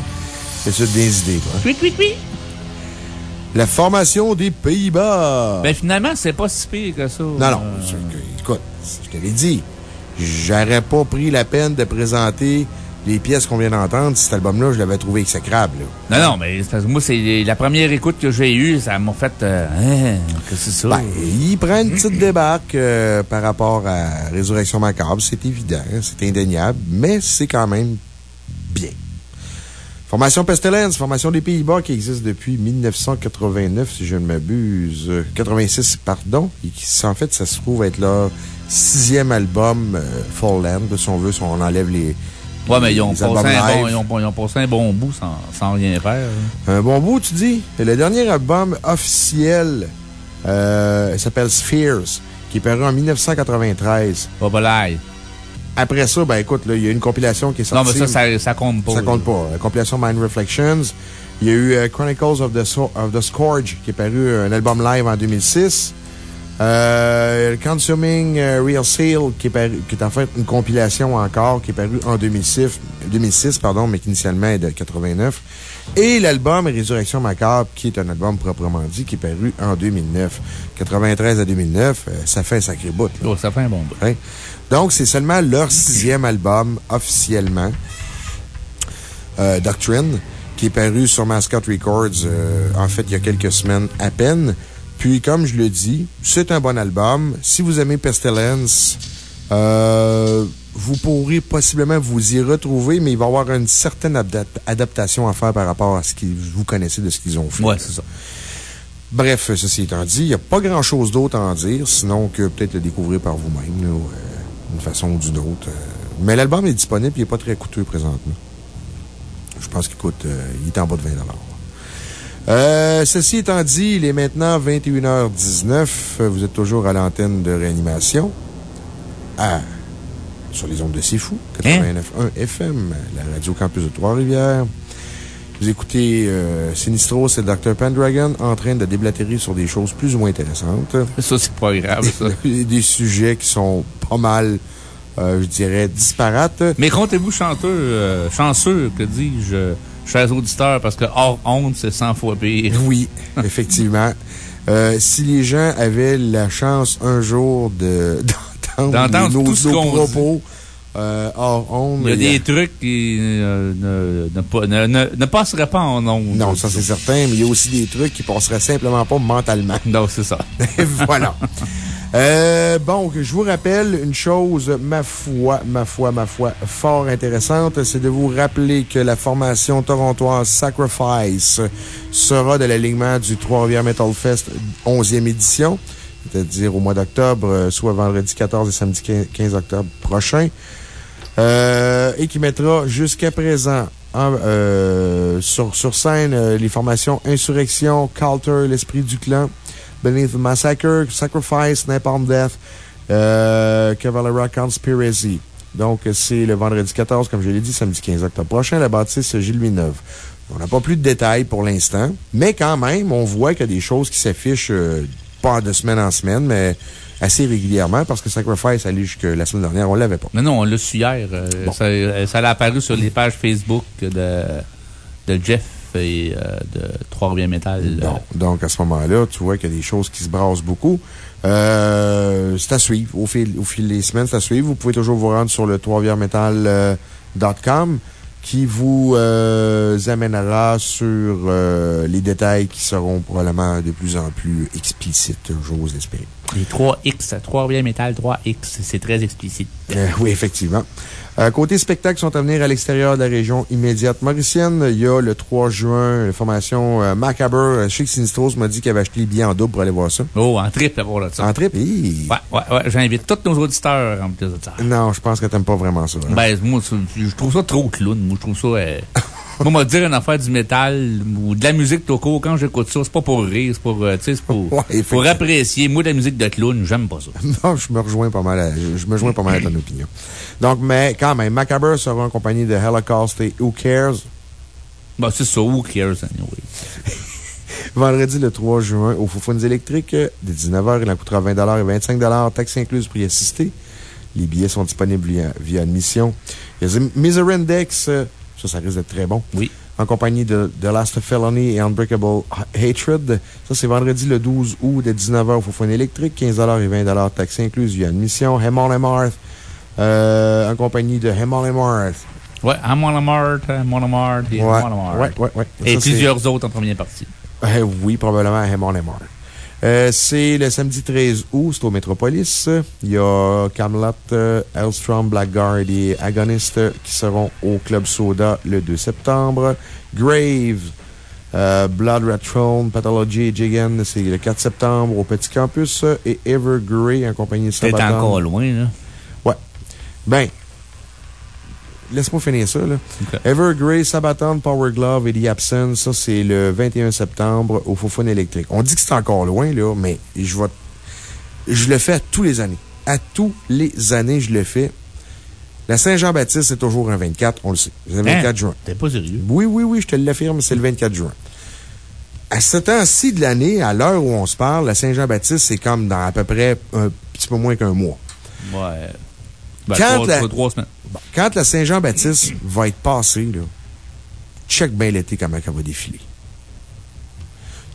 C'est ça des idées, toi. Oui, oui, oui. La formation des Pays-Bas. Ben, finalement, c'est pas si pire que ça. Non, non. Euh, Écoute, je te l'ai dit. J'aurais pas pris la peine de présenter les pièces qu'on vient d'entendre si cet album-là, je l'avais trouvé exécrable. là. Non, non, mais c'est parce que moi, c'est la première écoute que j'ai eue, ça m'a fait. euh, hein, que c'est ça? Ben, il prend une petite débarque euh, par rapport à Résurrection Macabre, c'est évident, c'est indéniable, mais c'est quand même. Formation Pestilence, formation des Pays-Bas qui existe depuis 1989, si je ne m'abuse. Euh, 86, pardon. Et qui, en fait, ça se trouve être leur sixième album, euh, Fall Land, si on veut, si on enlève les. Ouais, mais ils ont, passé un bon, ils, ont, ils ont passé un bon bout sans, sans rien faire. hein. Un bon bout, tu dis? Le dernier album officiel euh, s'appelle Spheres, qui est paru en 1993. Bobolaï. Après ça, ben écoute, il y a une compilation qui est Non, sortie. mais ça, ça, ça compte pas. Ça compte pas. La compilation Mind Reflections. Il y a eu euh, Chronicles of the, So- of the Scourge, qui est paru euh, un album live en 2006. Euh, Consuming Real Seal, qui est, paru- qui est en fait une compilation encore, qui est paru en 2006, 2006 pardon, mais qui initialement est de 89. Et l'album Résurrection Macabre, qui est un album proprement dit, qui est paru en 2009. 93 à 2009, euh, ça fait un sacré bout. Oh, ça fait un bon bout. Hein? Donc, c'est seulement leur sixième album officiellement, euh, Doctrine, qui est paru sur Mascot Records, euh, en fait, il y a quelques semaines à peine. Puis, comme je le dis, c'est un bon album. Si vous aimez Pestilence, euh, vous pourrez possiblement vous y retrouver, mais il va y avoir une certaine adap- adaptation à faire par rapport à ce que vous connaissez de ce qu'ils ont fait. Ouais, c'est ça. Bref, ceci étant dit, il n'y a pas grand chose d'autre à en dire, sinon que peut-être le découvrir par vous-même, euh, d'une façon ou d'une autre. euh. Mais l'album est disponible et il n'est pas très coûteux présentement. Je pense qu'il coûte, euh, il est en bas de 20 euh, Ceci étant dit, il est maintenant 21h19. Vous êtes toujours à l'antenne de réanimation. À, sur les ondes de C'est Fou, 89.1 FM, la radio campus de Trois-Rivières. Vous écoutez euh, Sinistro, c'est le Dr. Pendragon en train de déblatérer sur des choses plus ou moins intéressantes. Ça, c'est pas grave, ça. Des, sujets qui sont pas mal, euh, je dirais, disparates. Mais comptez-vous chanceux, euh, chanceux, que dis-je, chers auditeurs, parce que hors honte, c'est 100 fois pire. Oui, effectivement. Si les gens avaient la chance un jour de- d'entendre D'entendre nos, nos propos euh, hors Il y a des trucs qui euh, ne, ne, pas- ne, ne, passeraient pas en ondes. Non, ça c'est certain, mais il y a aussi des trucs qui passeraient simplement pas mentalement. Non, c'est ça. voilà. Euh, bon, je vous rappelle une chose, ma foi, ma foi, ma foi, fort intéressante, c'est de vous rappeler que la formation torontoise Sacrifice sera de l'alignement du Trois-Rivières Metal Fest 11e édition, c'est-à-dire au mois d'octobre, euh, soit vendredi 14 et samedi 15 15 octobre prochain. Euh, et qui mettra jusqu'à présent en, euh, sur, sur scène euh, les formations Insurrection, Calter, L'Esprit du Clan, Beneath the Massacre, Sacrifice, Napalm Death, euh, Cavalera Conspiracy. Donc, c'est le vendredi 14, comme je l'ai dit, samedi 15 octobre prochain, la bâtisse Gilles Villeneuve. On n'a pas plus de détails pour l'instant, mais quand même, on voit qu'il y a des choses qui s'affichent, euh, pas de semaine en semaine, mais assez régulièrement, parce que Sacrifice, allait jusque la semaine dernière, on l'avait pas. Non, non, on l'a su hier. euh, ça, euh, ça a apparu sur les pages Facebook de, de Jeff et euh, de Trois-Rivières. Bon, donc à ce moment-là, tu vois qu'il y a des choses qui se brassent beaucoup. Euh, c'est à suivre. Au fil, au fil des semaines, c'est à suivre. Vous pouvez toujours vous rendre sur le troisviermetal.com qui vous euh, amènera sur euh, les détails qui seront probablement de plus en plus explicites, j'ose l'espérer. Les 3X, Trois-Rivières Metal 3X, c'est très explicite. Euh, oui, effectivement. Euh, côté spectacle, sont à venir à l'extérieur de la région immédiate mauricienne. Il y a le 3 juin, la formation euh, Macabre. Euh, Je sais que Sinistros m'a dit qu'il avait acheté les billets en double pour aller voir ça. Oh, en trip, à voir là, ça. En trip? Hi. Ouais, ouais, ouais. J'invite tous nos auditeurs en plus de ça. Non, je pense que t'aimes pas vraiment ça. hein. Ben, moi, je trouve ça trop clown. Moi, je trouve ça. Moi, me dire une affaire du métal ou de la musique toco, quand j'écoute ça, c'est pas pour rire, c'est pour, euh, c'est pour, Ouais, pour apprécier. Moi, de la musique de clown, j'aime pas ça. Non, je me rejoins pas mal à, je, je me joins pas mal à ton opinion. Donc, mais quand même, Macabre sera en compagnie de Holocaust et Who Cares? Ben, c'est ça, who cares, anyway. Vendredi le 3 juin au Foufounes électriques, dès 19h, il en coûtera 20 et 25 taxes incluses pour y assister. Les billets sont disponibles via, via admission. Il y a The Misery Index, ça, ça risque d'être très bon. Oui. En compagnie de The Last Felony et Unbreakable Hatred. Ça, c'est vendredi le 12 août dès 19h au Fofone électrique. 15 et 20 taxes incluses via admission. Hemon Marth, euh, en compagnie de Hemon Marth. Ouais, Hamon Mart, Hamon Mart, et Ouais, Hamon Mart. ouais, ouais, ouais. Et Ça, plusieurs autres en première partie. Euh, oui, probablement Hammond Marr. Euh, c'est le samedi 13 août, c'est au Metropolis. Il y a Camelot, euh, Elstrom, Blackguard et Agonist qui seront au Club Soda le 2 septembre. Grave, euh, Blood Rat Throne, Pathology et Jigan, c'est le 4 septembre au Petit Campus. Et Evergrey en compagnie de Sabaton. encore loin, là. Ouais. Ben, laisse-moi finir ça, là. Evergrey, Sabaton, Power Glove et The Absence, ça, c'est le 21 septembre au Fofone électrique. On dit que c'est encore loin, là, mais je vais. Je le fais à tous les années. À tous les années, je le fais. La Saint-Jean-Baptiste, c'est toujours un 24, on le sait. C'est le 24 Hein? juin. T'es pas sérieux? Oui, oui, oui, je te l'affirme, c'est le 24 juin. À ce temps-ci de l'année, à l'heure où on se parle, la Saint-Jean-Baptiste, c'est comme dans à peu près un petit peu moins qu'un mois. Ouais. Ben, Quand trois, la- trois- trois semaines. Bon, quand la Saint-Jean-Baptiste va être passée, là, check bien l'été comment elle va défiler.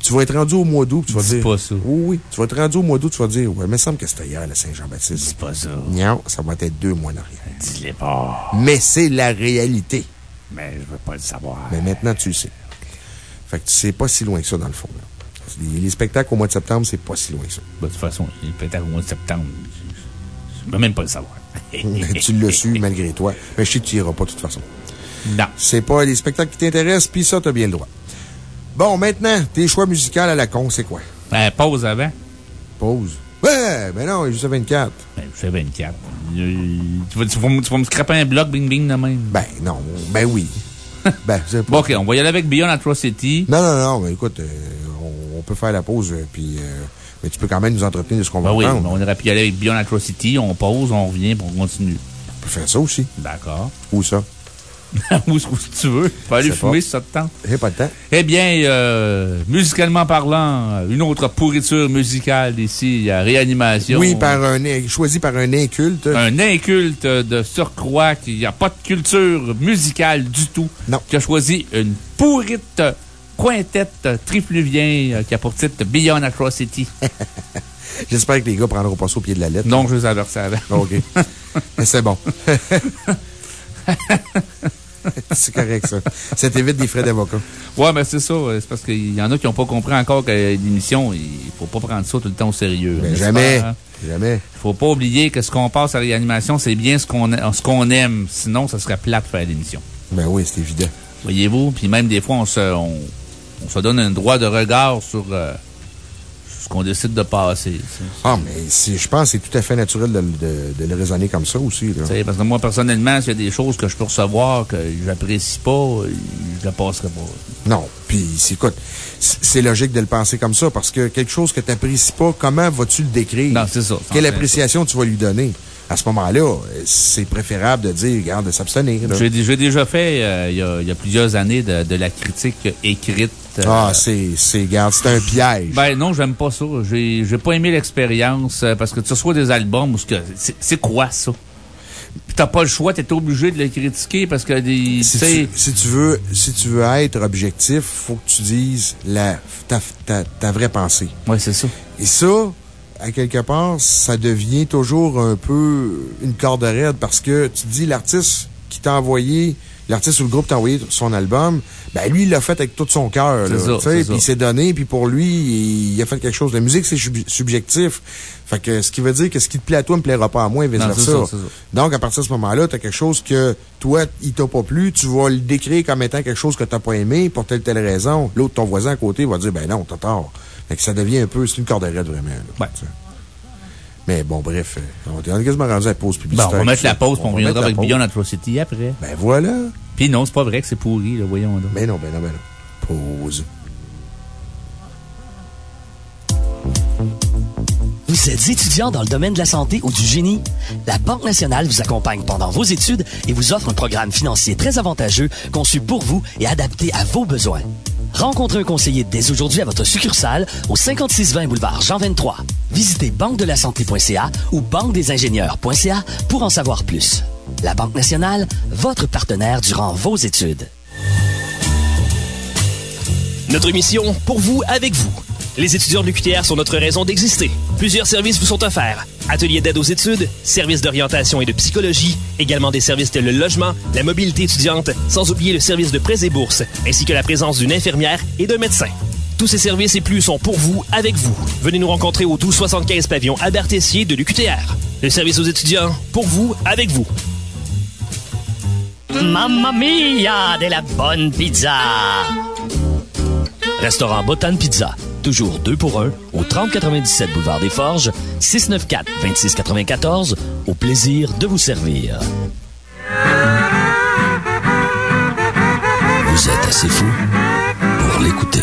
Tu vas être rendu au mois d'août, tu vas dire. pas ça. Oui, oui. Tu vas être rendu au mois d'août, tu vas dire, ouais, mais il me semble que c'était hier, la Saint-Jean-Baptiste. Dis pas ça. Non, ça va être deux mois en arrière. Dis-les pas. Mais c'est la réalité. Mais je veux pas le savoir. Mais maintenant, tu le sais. Fait que c'est pas si loin que ça, dans le fond. là. Les, les spectacles au mois de septembre, c'est pas si loin que ça. Ben, de toute façon, il peut-être au mois de septembre. Je veux même pas le savoir. tu l'as su malgré toi. Mais je sais que tu iras pas de toute façon. Non. C'est pas les spectacles qui t'intéressent, puis ça, t'as bien le droit. Bon, maintenant, tes choix musicaux à la con, c'est quoi? Ben, pause avant. Pause. Ouais, ben non, il est juste à 24. Ben, je fais 24. Euh, Tu vas, tu vas me- tu vas me scraper un bloc bing-bing de même. Ben non, ben oui. ben, c'est pas. Bon, OK, on va y aller avec Beyond Atrocity. Non, non, non, mais écoute, euh, on, on peut faire la pause, euh, puis. euh, mais tu peux quand même nous entretenir de ce qu'on va Ben oui, prendre. on aurait pu y aller avec Beyond Atrocity. On pause, on revient, puis on continue. On peut faire ça aussi. D'accord. Où ça? Où si tu veux. Tu peux aller fumer si ça te tente. J'ai pas le temps. Eh bien, euh, musicalement parlant, une autre pourriture musicale ici, à Réanimation. Oui, par un, choisi par un inculte. Un inculte de surcroît qui n'a pas de culture musicale du tout. Non. Qui a choisi une pourrite quintette trifluvien euh, qui a pour titre Beyond Atrocity. J'espère que les gars prendront pas ça au pied de la lettre. Non, je les avais versé avant. OK. Mais c'est bon. c'est correct, ça. Ça t'évite des frais d'avocat. Ouais, mais c'est ça. euh, C'est parce qu'il y en a qui n'ont pas compris encore que l'émission, il faut pas prendre ça tout le temps au sérieux. Ben, jamais. pas, hein? Jamais. Faut pas oublier que ce qu'on passe à réanimation, c'est bien ce qu'on aime. Sinon, ça serait plate de faire l'émission. Ben oui, c'est évident. Voyez-vous? Puis même des fois, on se, on, on se donne un droit de regard sur, euh, ce qu'on décide de passer. Ah, mais je pense que c'est tout à fait naturel de, de- de le raisonner comme ça aussi. Là. Parce que moi, personnellement, s'il y a des choses que je peux recevoir que j'apprécie pas, je ne passerai pas. Non. Puis, écoute, c'est logique de le penser comme ça parce que quelque chose que tu n'apprécies pas, comment vas-tu le décrire? Non, c'est ça. Quelle appréciation tu vas lui donner? À ce moment-là, c'est préférable de dire, regarde, de s'abstenir. J'ai déjà fait, euh, il y, a, il y a plusieurs années, de, de la critique écrite. Euh, Ah, c'est, c'est, regarde, c'est un piège. Ben non, j'aime pas ça. J'ai j'ai pas aimé l'expérience euh, parce que tu reçois des albums où ce que- c'est c'est quoi ça? T'as pas le choix, t'es obligé de les critiquer parce que des. si, tu si, tu veux, si tu veux être objectif, faut que tu dises la, ta, ta, ta vraie pensée. Ouais, c'est ça. Et ça, à quelque part, ça devient toujours un peu une corde raide parce que tu te dis l'artiste qui t'a envoyé, l'artiste ou le groupe t'a envoyé son album, ben lui, il l'a fait avec tout son cœur. Puis il s'est donné, puis pour lui, il a fait quelque chose. La musique, c'est sub- subjectif. Fait que ce qui veut dire que ce qui te plaît à toi ne plaira pas à moi et vice-versa. Donc, à partir de ce moment-là, tu as quelque chose que toi, il t'a pas plu, tu vas le décrire comme étant quelque chose que t'as pas aimé pour telle telle raison. L'autre, ton voisin à côté, va dire, ben non, t'as tort. Fait que ça devient un peu, c'est une corde raide vraiment. là, Ouais. Mais bon, bref, euh, on est quasiment rendu à la pause Bon, publicitaire. on va mettre la pause, puis on reviendra avec. Beyond Atrocity après. Ben voilà. Puis non, c'est pas vrai que c'est pourri, là, voyons donc. Ben non, ben non, ben non. Pause. Vous êtes étudiant dans le domaine de la santé ou du génie? La Banque nationale vous accompagne pendant vos études et vous offre un programme financier très avantageux conçu pour vous et adapté à vos besoins. Rencontrez un conseiller dès aujourd'hui à votre succursale au 5620 boulevard Jean 23. Visitez banque-de-la-santé.ca ou banque-des-ingénieurs.ca pour en savoir plus. La Banque nationale, votre partenaire durant vos études. Notre mission, pour vous, avec vous. Les étudiants de l'UQTR sont notre raison d'exister. Plusieurs services vous sont offerts. Ateliers d'aide aux études, services d'orientation et de psychologie, également des services tels le logement, la mobilité étudiante, sans oublier le service de prêts et bourses, ainsi que la présence d'une infirmière et d'un médecin. Tous ces services et plus sont pour vous, avec vous. Venez nous rencontrer au 1275 pavillon Albert Tessier de l'UQTR. Le service aux étudiants, pour vous, avec vous. Mamma mia, de la bonne pizza! Restaurant Botan Pizza. Toujours 2 pour 1 au 3097 Boulevard des Forges, 694-2694. Au plaisir de vous servir. Vous êtes assez fou pour l'écouter.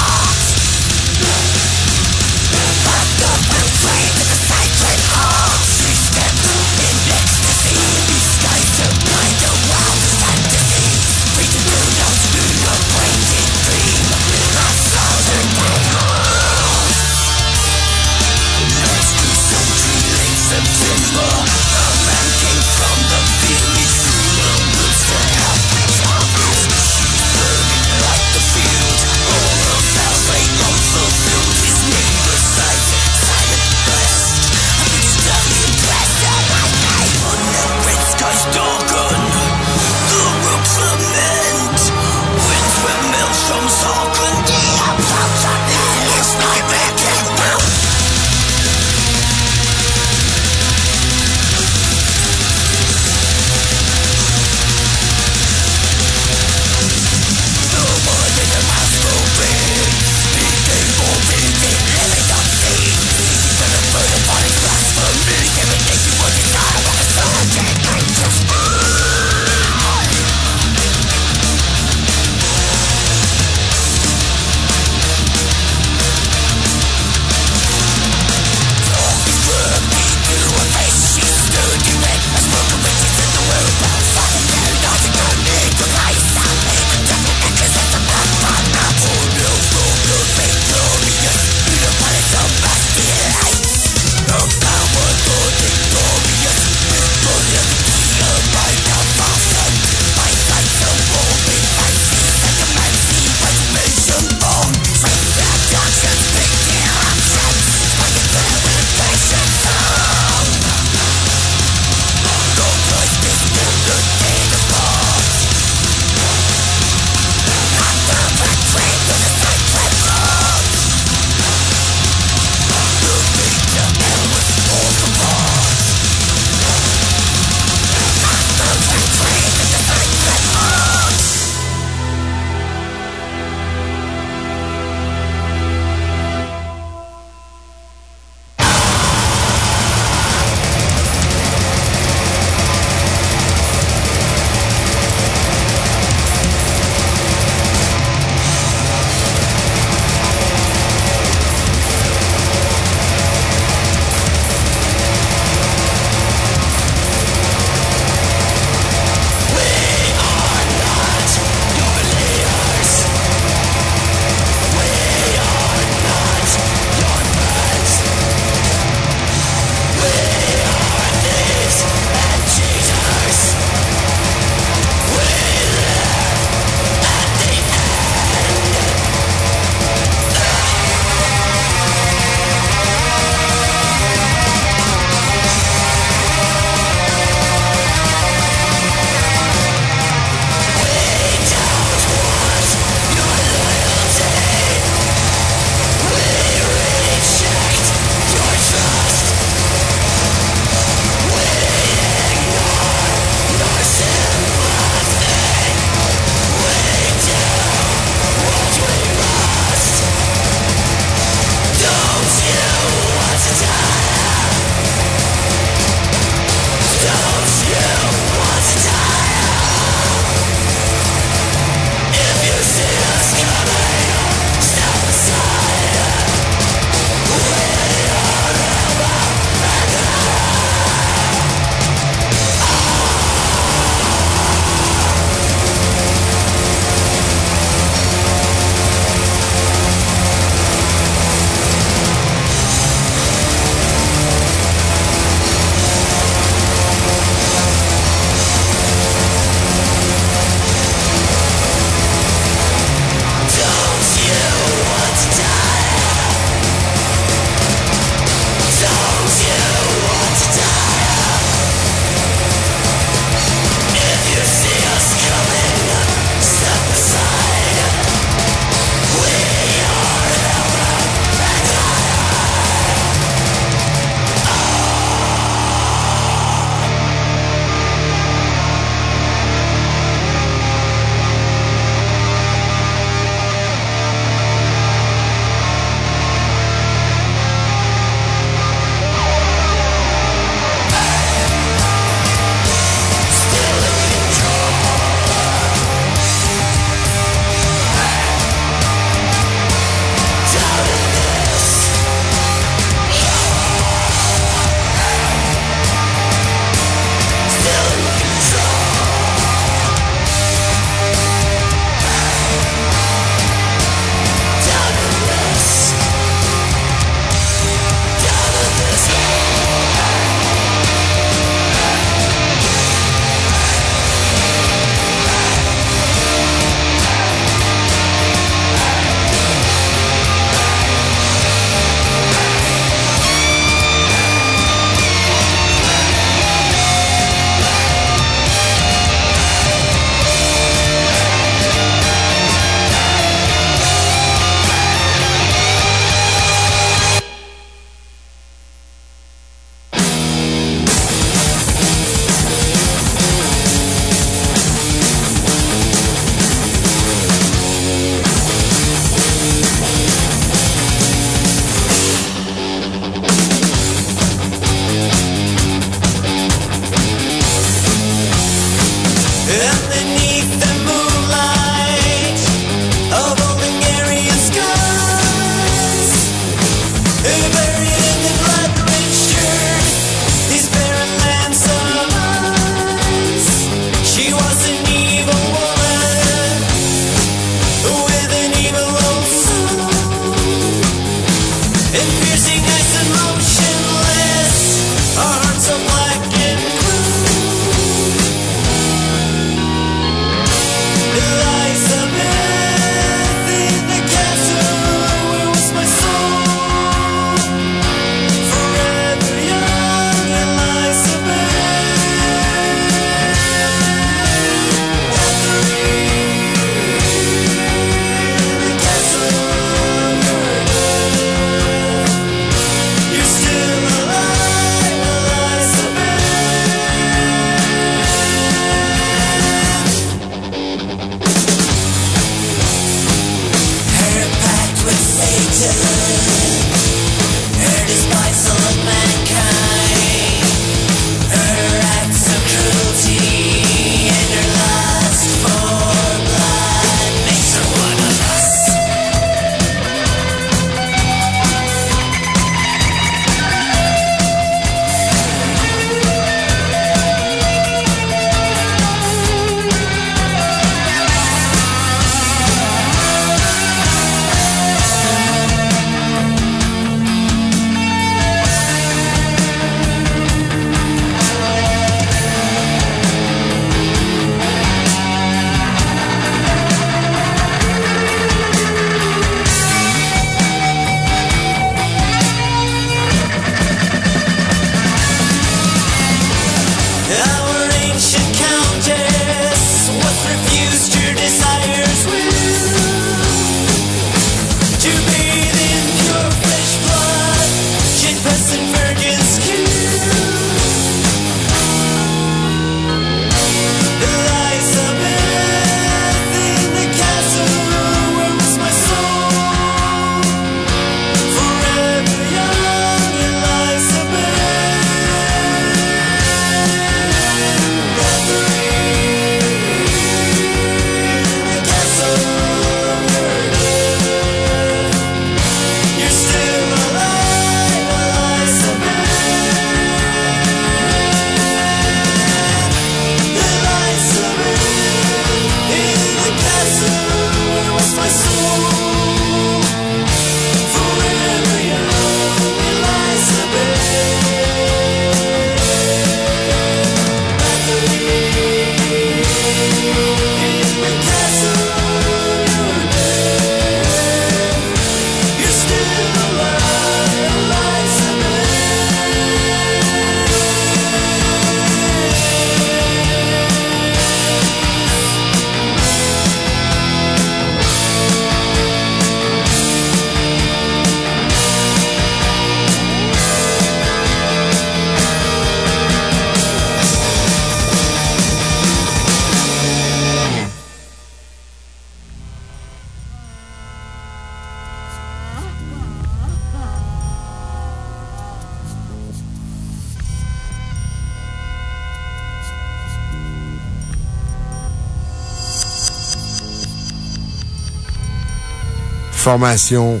Formation,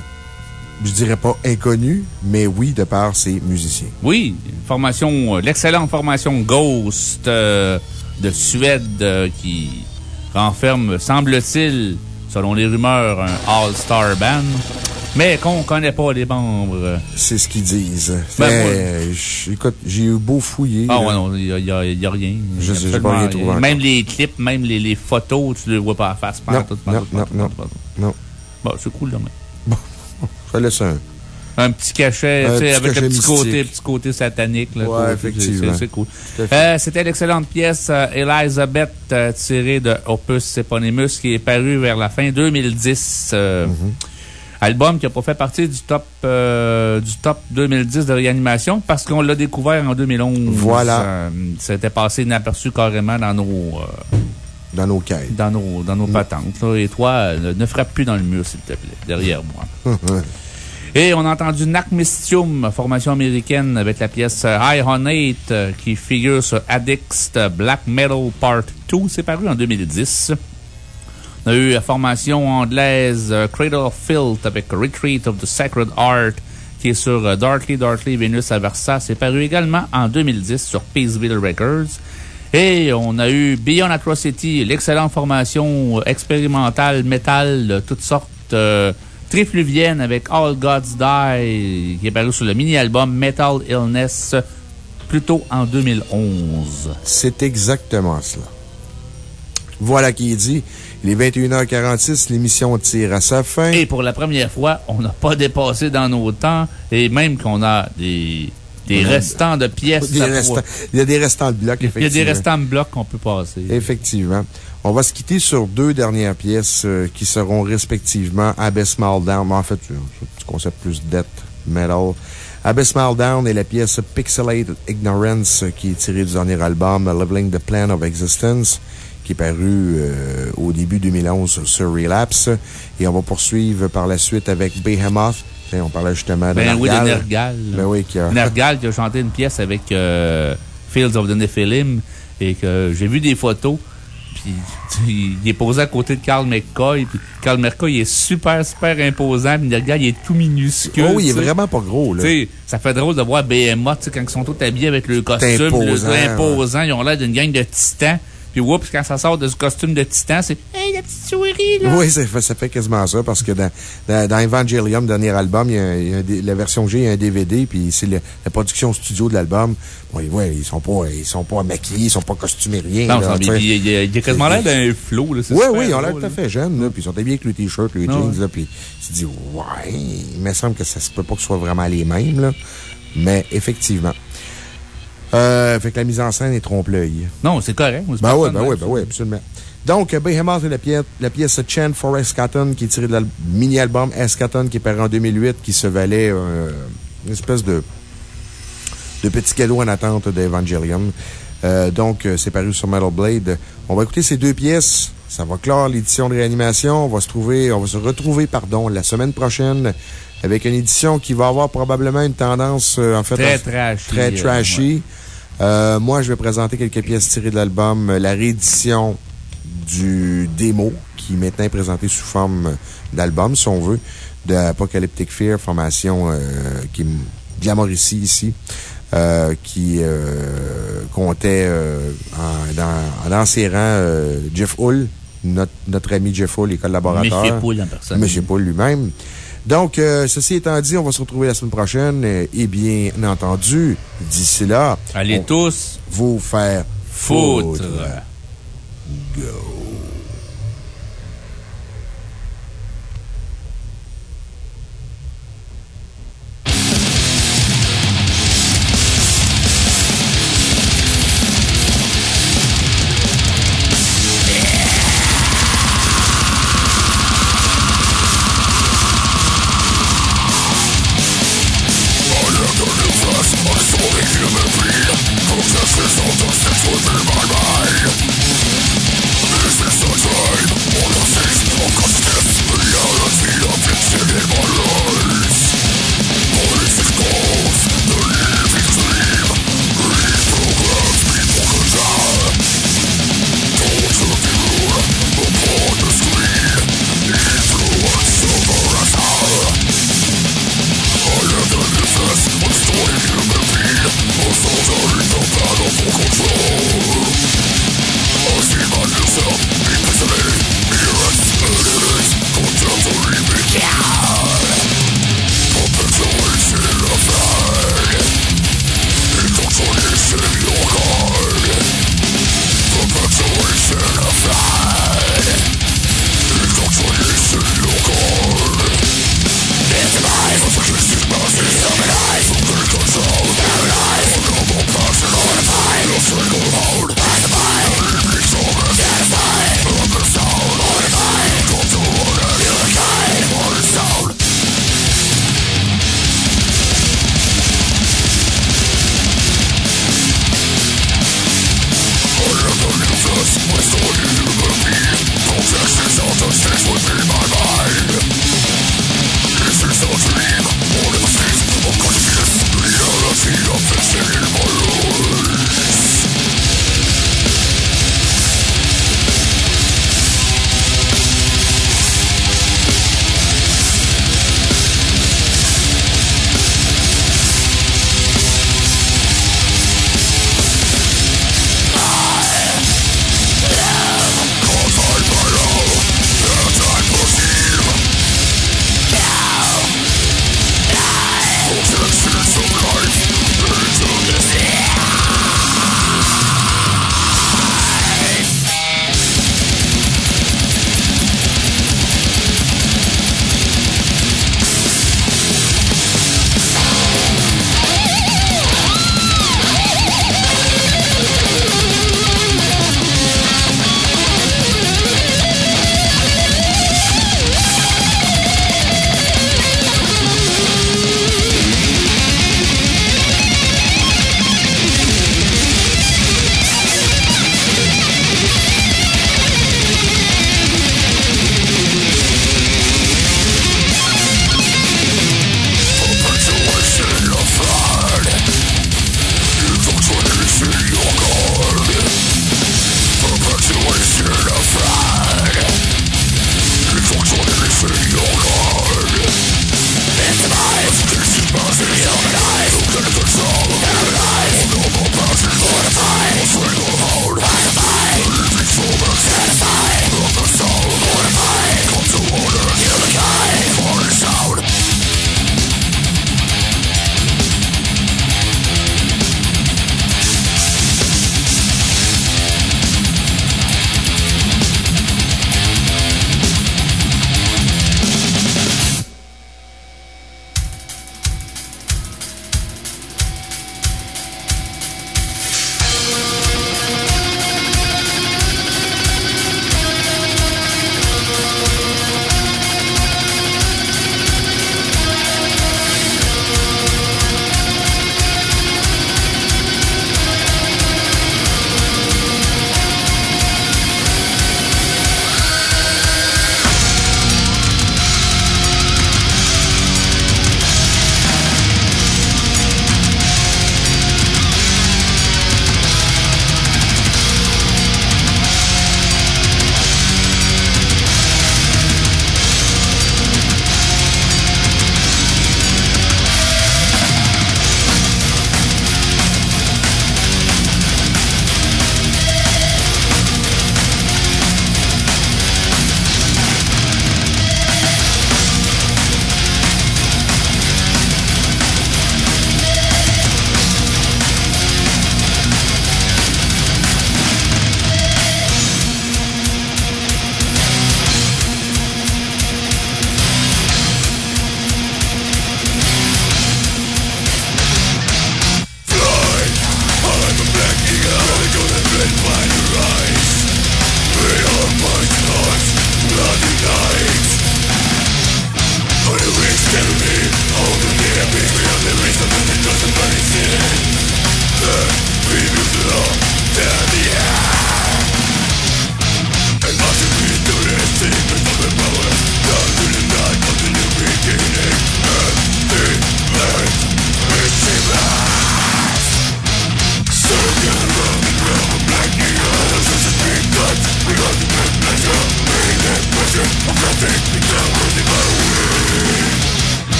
je dirais pas inconnue, mais oui, de par ses musiciens. Oui, formation, euh, l'excellente formation Ghost euh, de Suède euh, qui renferme, semble-t-il, selon les rumeurs, un All-Star Band. Mais qu'on connaît pas les membres. C'est ce qu'ils disent. Ben, Mais, moi- écoute, j'ai eu beau fouiller. Ah là. ouais, non, il n'y a, rien. Je sais, pas rien trouvé. Même les clips, même les, les photos, tu ne les vois pas à face. Non, non, non. Bon, c'est cool, là, mais. Je vais laisser un. Un petit cachet, Un petit avec cachet un petit côté, petit côté satanique. Là, Ouais, effectivement. c'est- cool. Euh, C'était l'excellente pièce euh, Elizabeth, euh, tirée de Opus Eponymus, qui est parue vers la fin 2010. euh, Mm-hmm. Album qui n'a pas fait partie du top, euh, du top 2010 de réanimation parce qu'on l'a découvert en 2011. Voilà. C'était passé inaperçu carrément dans nos, euh, Dans nos cailles. dans nos, dans nos patentes. là. Et toi, euh, ne frappe plus dans le mur, s'il te plaît, derrière moi. Et on a entendu Nakmistium, formation américaine, avec la pièce euh, High on Eight, euh, qui figure sur Addicts Black Metal Part 2. C'est paru en 2010. On a eu la formation anglaise Cradle of Filth avec Retreat of the Sacred Art, qui est sur Darkly Darkly Venus Aversa. C'est paru également en 2010 sur Peaceville Records. Et on a eu Beyond Atrocity, l'excellente formation expérimentale métal de toutes sortes euh, trifluvienne avec All Gods Die, qui est paru sur le mini-album Metal Illness, plutôt en 2011. C'est exactement cela. Voilà qui est dit. Il est 21h46, l'émission tire à sa fin. Et pour la première fois, on n'a pas dépassé dans nos temps, et même qu'on a des, des restants de pièces. Des restants- il y a des restants de blocs, Il y a des effectivement. restants de blocs qu'on peut passer. Effectivement. On va se quitter sur deux dernières pièces euh, qui seront respectivement Abysmal Down. En fait, c'est un petit concept plus death metal. Abysmal Down est la pièce Pixelated Ignorance euh, qui est tirée du dernier album Leveling the Plan of Existence qui est paru euh, au début 2011 sur Relapse. Et on va poursuivre par la suite avec Behemoth. On parlait justement de Ben oui, de Nergal. Nergal. Ben oui, qui a- Nergal qui a chanté une pièce avec euh, Fields of the Nephilim et que j'ai vu des photos. Puis, il est posé à côté de Carl McCoy. Puis, Carl McCoy, il est super, super imposant. Puis, Nergal, il est tout minuscule. Oh, il est vraiment pas gros, là. Tu sais, ça fait drôle de voir BMA, tu sais, quand ils sont tous habillés avec le costume, imposant, le imposant, ils ont l'air d'une gang de titans. Puis, oups, quand ça sort de ce costume de titan, c'est Hey, la petite souris, là! Oui, ça fait, ça fait quasiment ça parce que dans, dans, dans Evangelium, dernier album, il y a, un- il y a un dé- la version que j'ai, il y a un DVD, puis c'est la production studio de l'album. Bon, ouais, ils sont pas, ils sont pas maquillés, ils sont pas costumés, rien. Non, là, il, il, il, il a quasiment l'air d'un flow, là. c'est Oui, oui, ils ont l'air tout à fait jeunes, là, puis ils sont habillés avec le t-shirt, le jeans, là, puis tu dis, ouais, il me semble que ça se peut pas que ce soit vraiment les mêmes, là. Mais effectivement. Euh, fait que la mise en scène est trompe-l'œil. Non, c'est correct. Ben oui, ben oui, ben oui, absolument. Donc, Behemoth est la pièce, la pièce Chant for Escaton qui est tirée de le mini-album Escaton qui est paru en 2008 qui se valait euh, une espèce de, de petit cadeau en attente d'Evangelium. Euh, donc, euh, c'est paru sur Metal Blade. On va écouter ces deux pièces. Ça va clore l'édition de réanimation. On va se trouver, on va se retrouver, pardon, la semaine prochaine avec une édition qui va avoir probablement une tendance, euh, en fait, Très trashy, Très euh, trashy. Euh, moi, je vais présenter quelques pièces tirées de l'album, la réédition du démo, qui est maintenant présenté sous forme d'album, si on veut, de Apocalyptic Fear, formation euh, qui est Glamorici ici, euh, qui euh, comptait euh, en- dans, dans ses rangs euh, Jeff Hull, notre, notre ami Jeff Hull et collaborateur. Monsieur Poul en personne. Monsieur Poul lui-même. Donc, euh, ceci étant dit, on va se retrouver la semaine prochaine. euh, Et bien entendu, d'ici là. Allez tous vous faire foutre. Go.